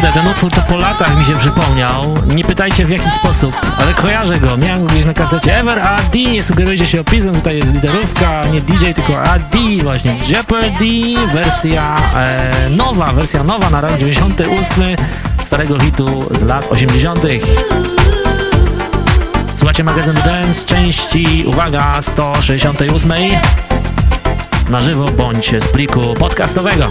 naprawdę, ten utwór to po latach mi się przypomniał. Nie pytajcie w jaki sposób, ale kojarzę go. Miałem go gdzieś na kasecie. Ever AD, nie sugerujcie się opisem, tutaj jest literówka, nie DJ, tylko AD, właśnie Jeopardy, wersja e, nowa, wersja nowa na rok 98 starego hitu z lat 80. Słuchajcie magazyn Dance części, uwaga, 168 na żywo bądź z pliku podcastowego.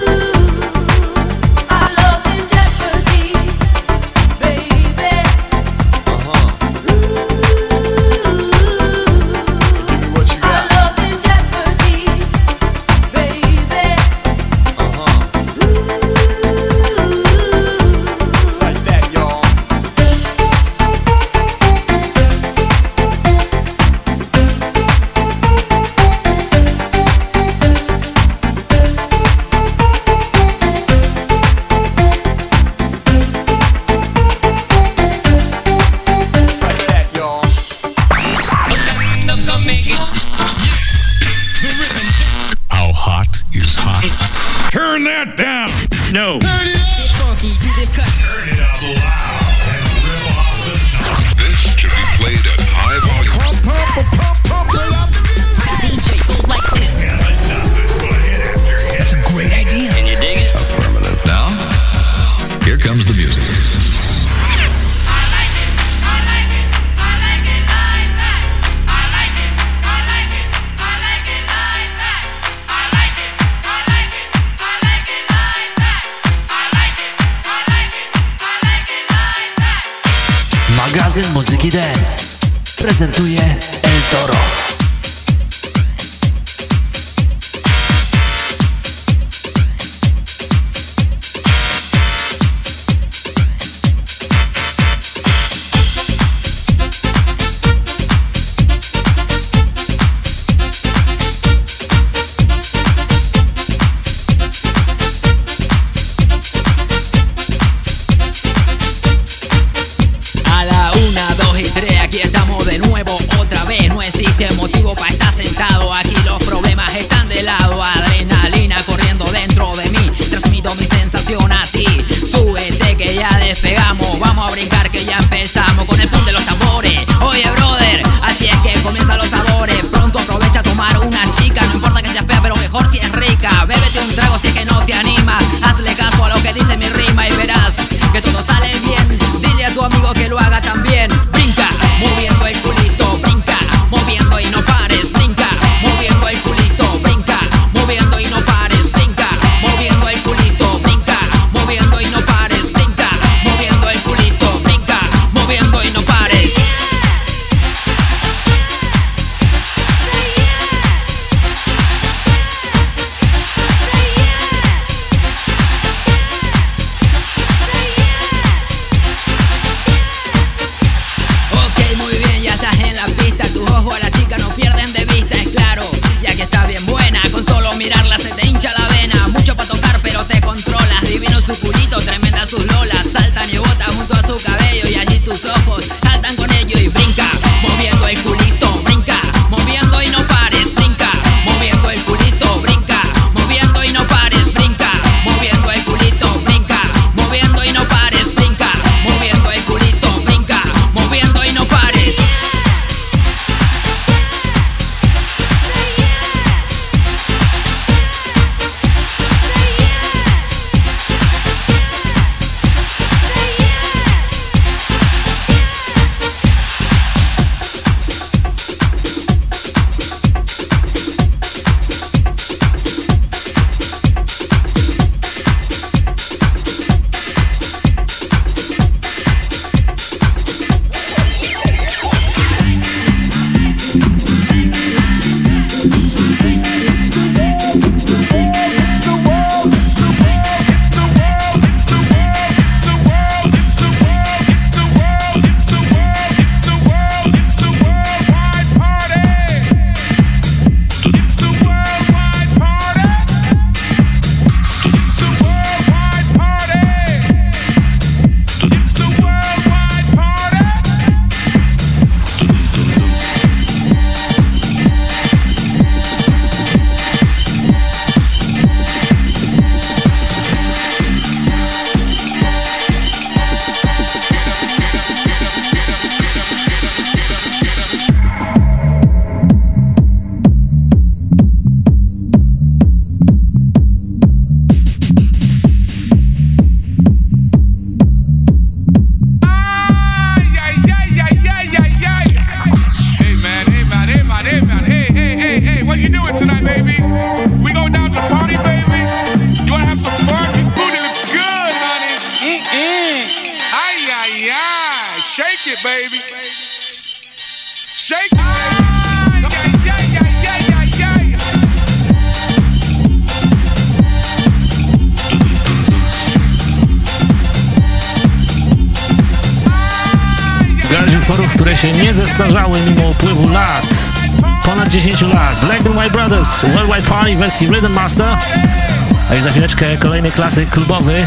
Kolejny klasyk klubowy.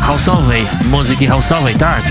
House'owej, muzyki house'owej, tak.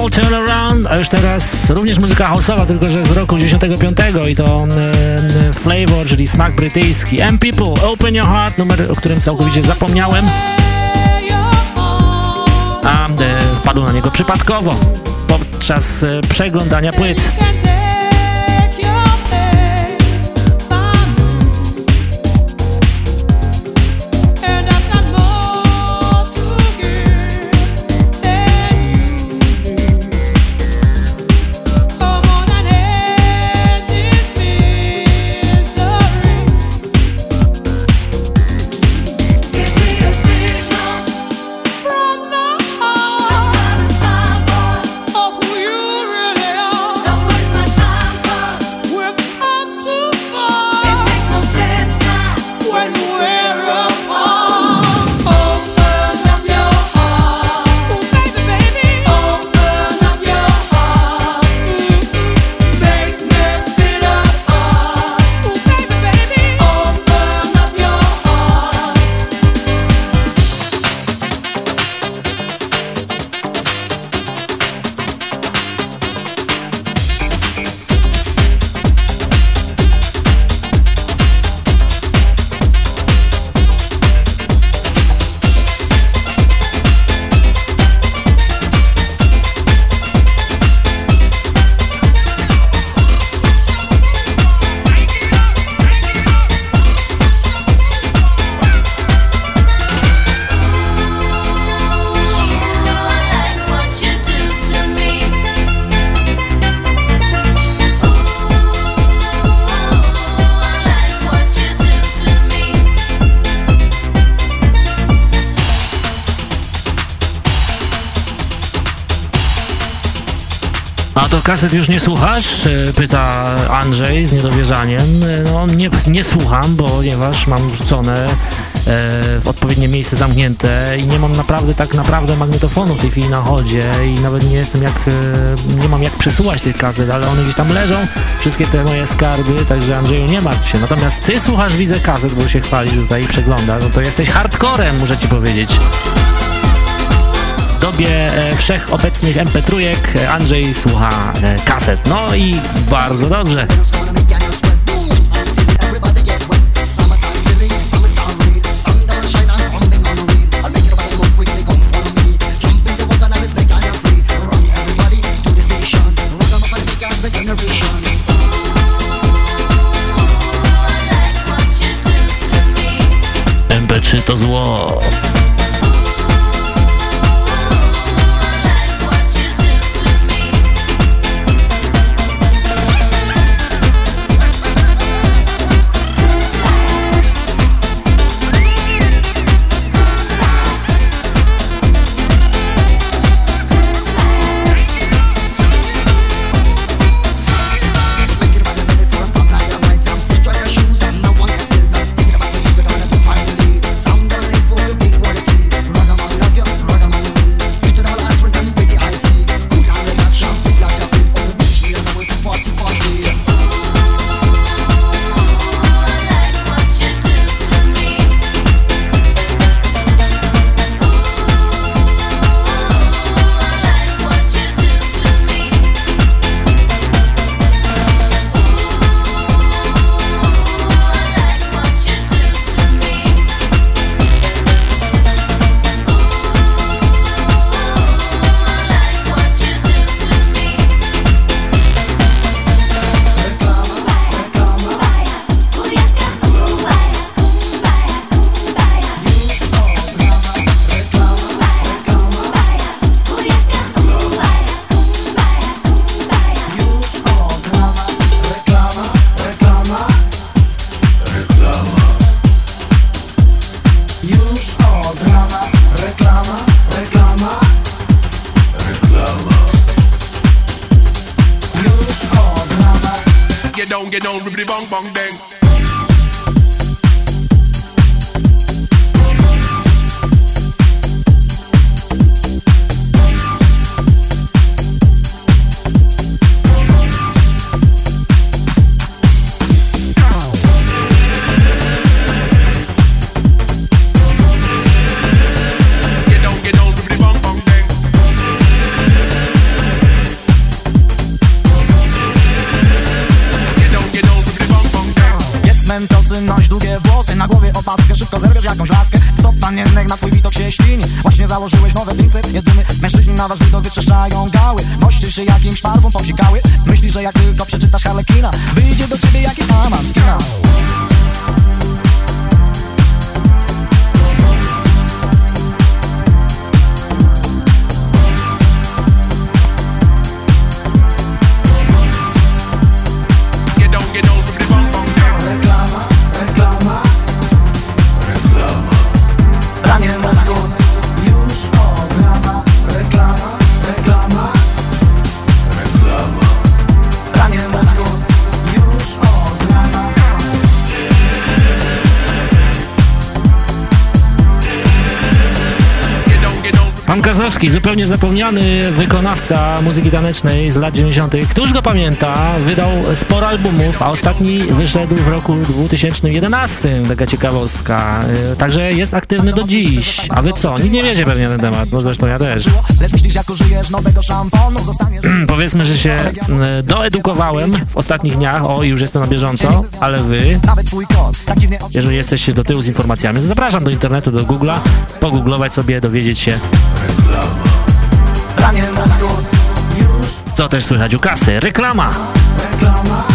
And Small Turnaround, a już teraz również muzyka houseowa, tylko że z roku 95 i to e, flavor, czyli smak brytyjski. M People, Open Your Heart, numer, o którym całkowicie zapomniałem. A e, wpadł na niego przypadkowo podczas e, przeglądania płyt. Kaset już nie słuchasz? E, pyta Andrzej z niedowierzaniem. E, no nie, nie słucham, ponieważ mam rzucone e, w odpowiednie miejsce zamknięte i nie mam naprawdę tak naprawdę magnetofonu w tej chwili na chodzie i nawet nie jestem jak, nie mam jak przesuwać tych kaset, ale one gdzieś tam leżą, wszystkie te moje skarby, także Andrzeju nie martw się. Natomiast ty słuchasz, widzę kaset, bo się chwalisz tutaj i przeglądasz, no to jesteś hardcorem, muszę ci powiedzieć dobie e, wszechobecnych MP3 Andrzej słucha e, kaset. No i bardzo dobrze. MP3 to zło. twórca muzyki tanecznej z lat 90. Któż go pamięta, wydał sporo albumów, a ostatni wyszedł w roku 2011. Taka ciekawostka. E, także jest aktywny do dziś. A wy co? Nic nie wiecie pewnie na ten temat, bo zresztą ja też. Powiedzmy, że się e, doedukowałem w ostatnich dniach, o już jestem na bieżąco, ale wy, jeżeli jesteście do tyłu z informacjami, to zapraszam do internetu, do Google'a, pogooglować sobie, dowiedzieć się Co też słychać u kasy? Reklama! Reklama.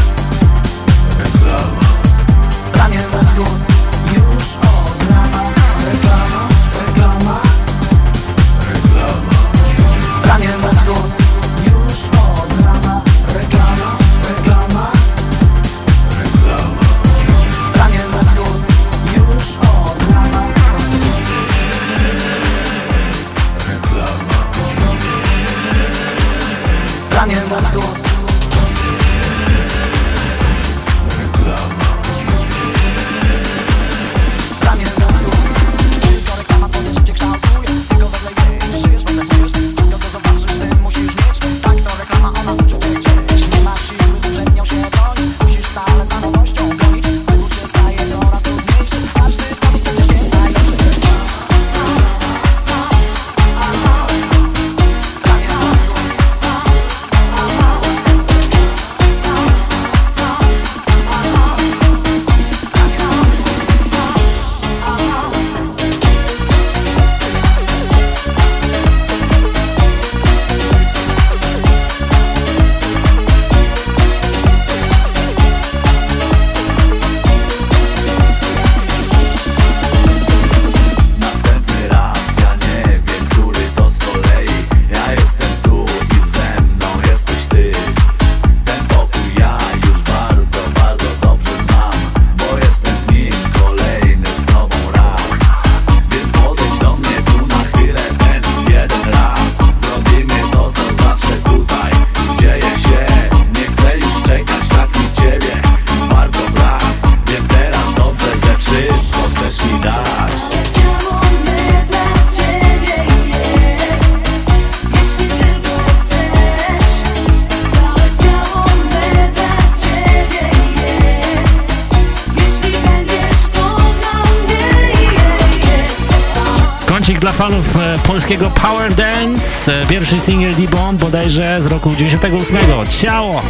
1988. Ciało!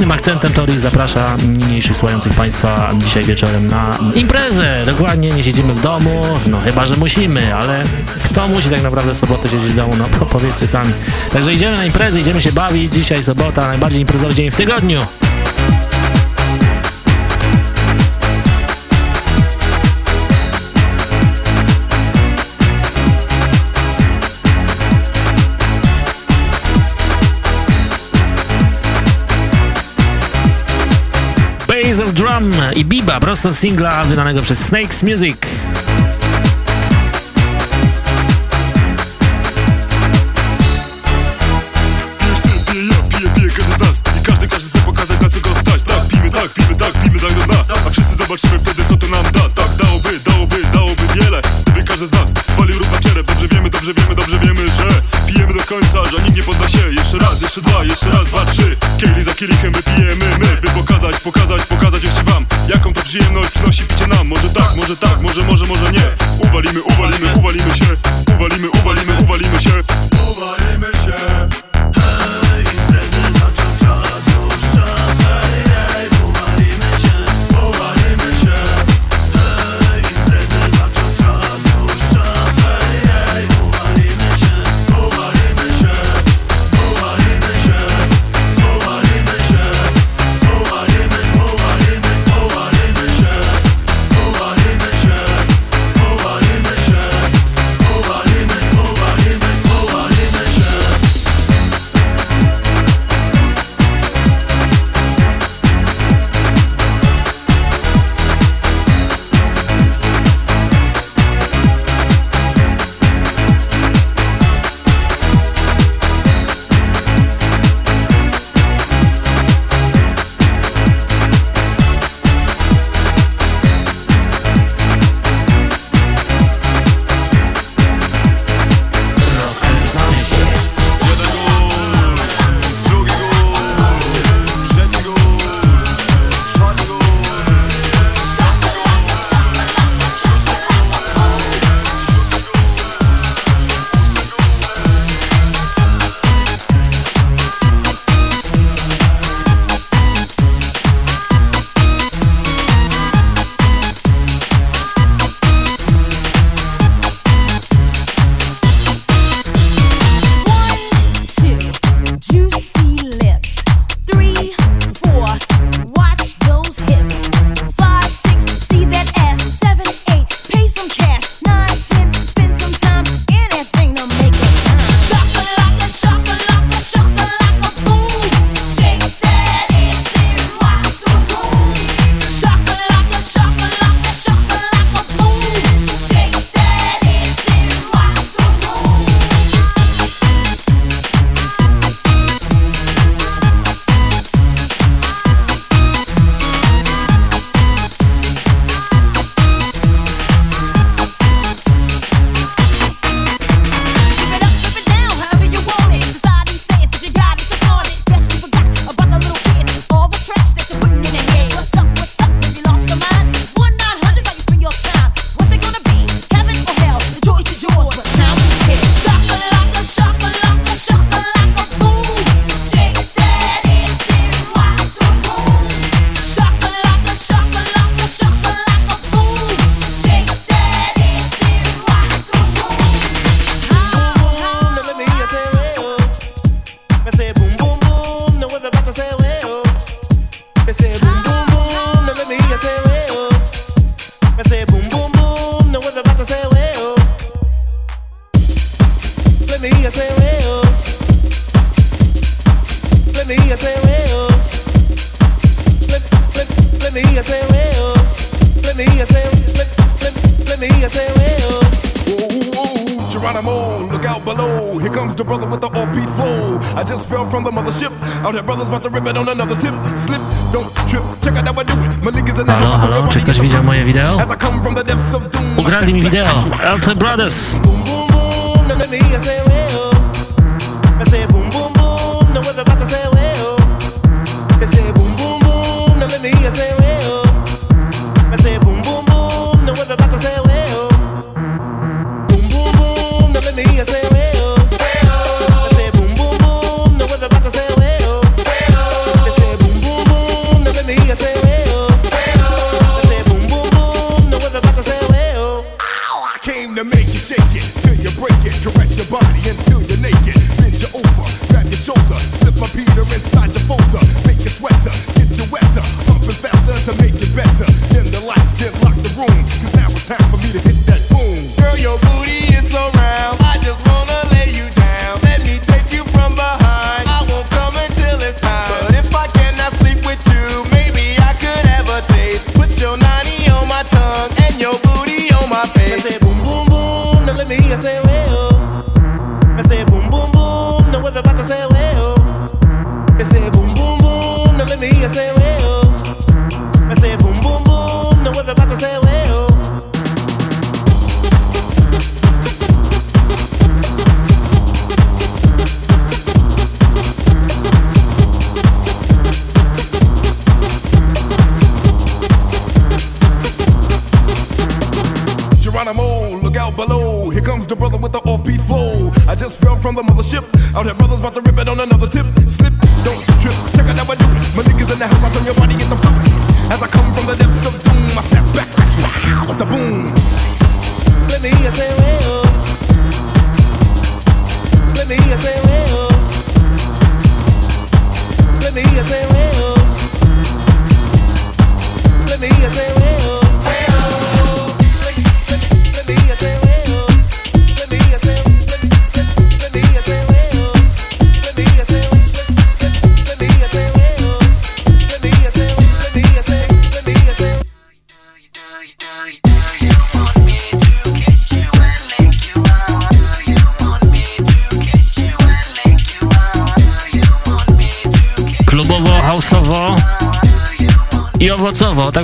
muzycznym akcentem Toris zaprasza niniejszych słuchających Państwa dzisiaj wieczorem na imprezę. Dokładnie, nie siedzimy w domu, no chyba, że musimy, ale kto musi tak naprawdę w sobotę siedzieć w domu, no powiedzcie sami. Także idziemy na imprezę, idziemy się bawić, dzisiaj sobota, najbardziej imprezowy dzień w tygodniu. i Biba prosto z singla wydanego przez Snakes Music.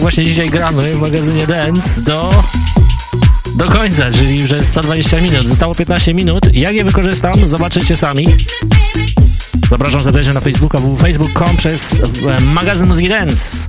właśnie dzisiaj gramy w magazynie Dance do, do końca, czyli przez 120 minut. Zostało 15 minut. Jak je wykorzystam, zobaczycie sami. Zapraszam serdecznie na Facebooka www.facebook.com przez e, magazyn Muzyki Dance.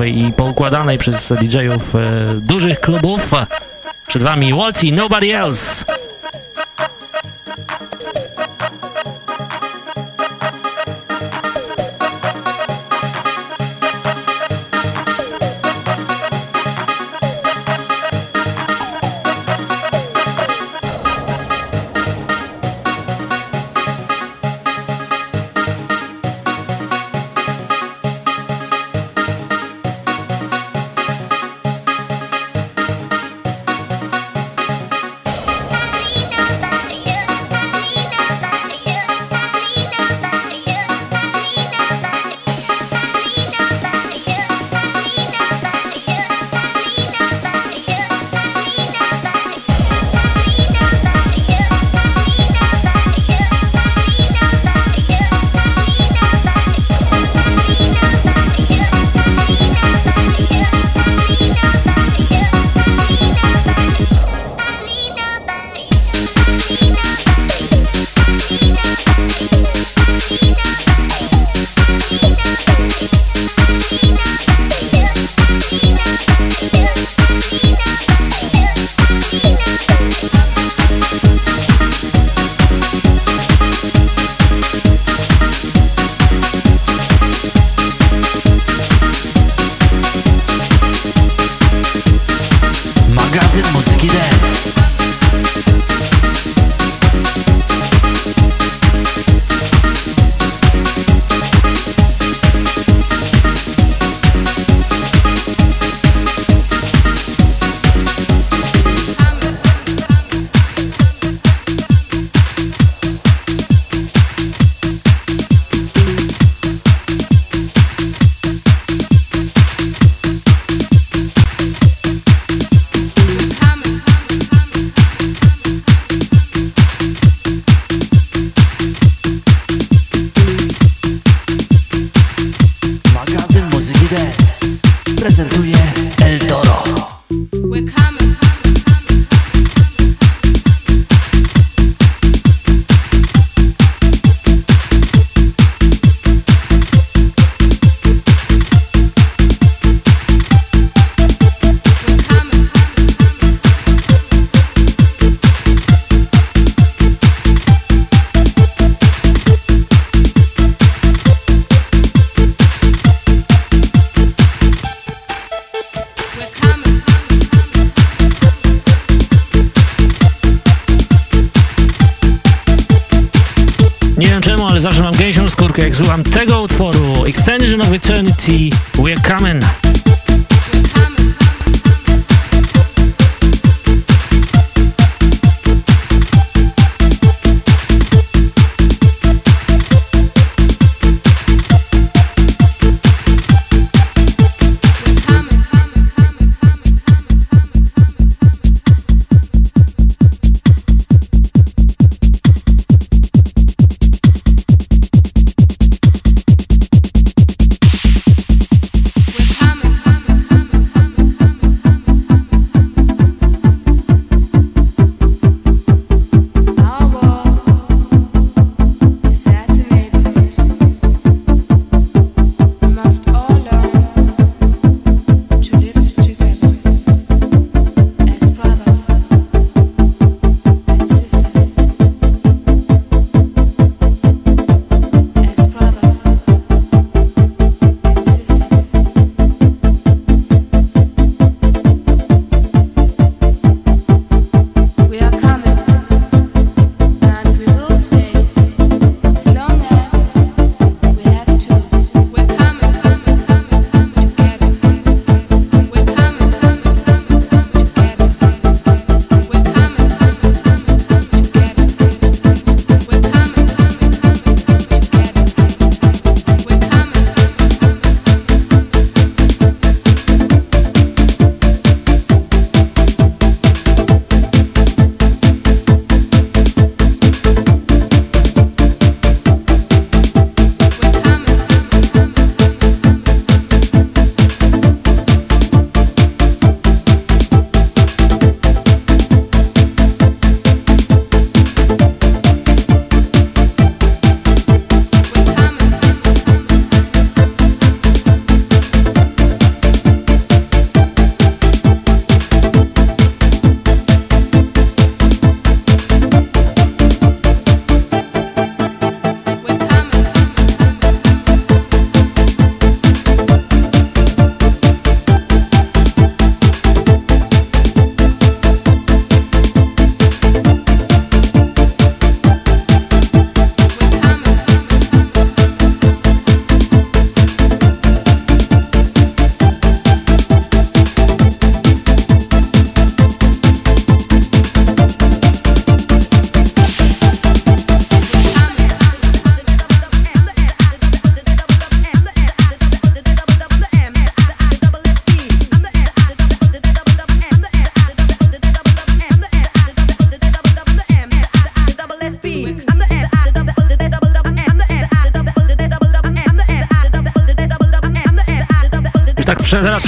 i poukładanej przez DJ-ów e, dużych klubów. Przed Wami Waltz i Nobody Else.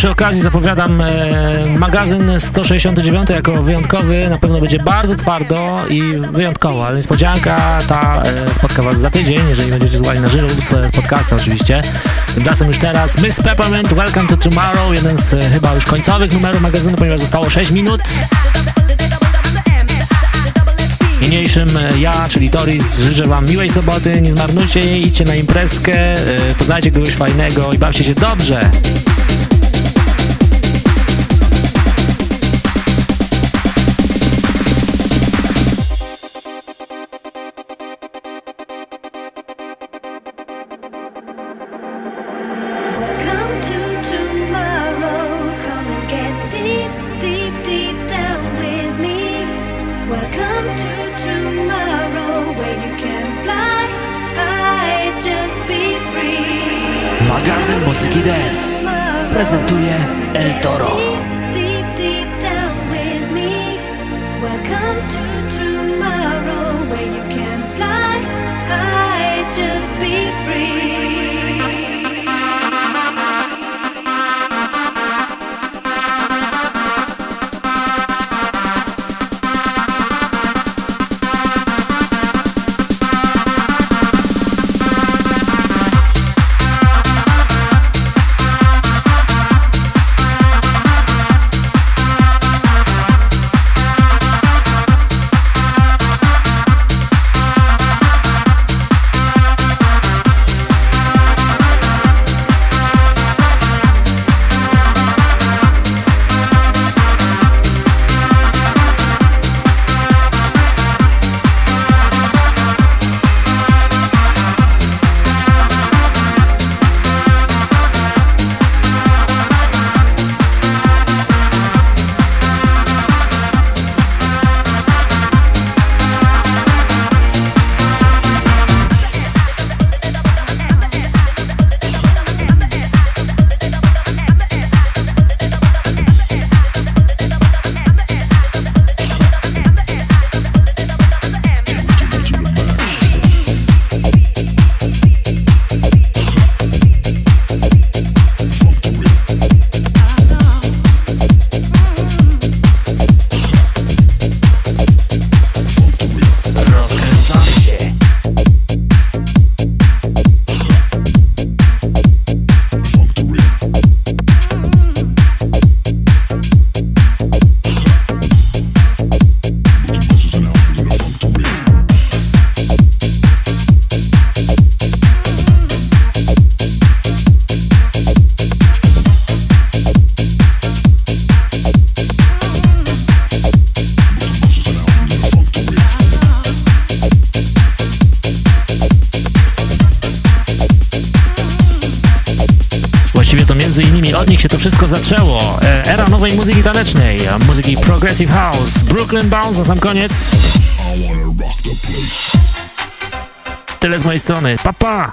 Przy okazji zapowiadam e, magazyn 169 jako wyjątkowy. Na pewno będzie bardzo twardo i wyjątkowo, ale niespodzianka ta e, spotka Was za tydzień, jeżeli będziecie słuchali na żywo swoje podcasty oczywiście. Tymczasem już teraz Miss Peppermint, Welcome to Tomorrow, jeden z e, chyba już końcowych numerów magazynu, ponieważ zostało 6 minut. Niniejszym e, ja, czyli Toris, życzę Wam miłej soboty, nie zmarnujcie jej, idźcie na imprezkę, e, poznajcie kogoś fajnego i bawcie się dobrze. Zaczęło. E, Era nowej muzyki tanecznej, muzyki Progressive House, Brooklyn Bounce na sam koniec. Tyle z mojej strony. Pa, pa!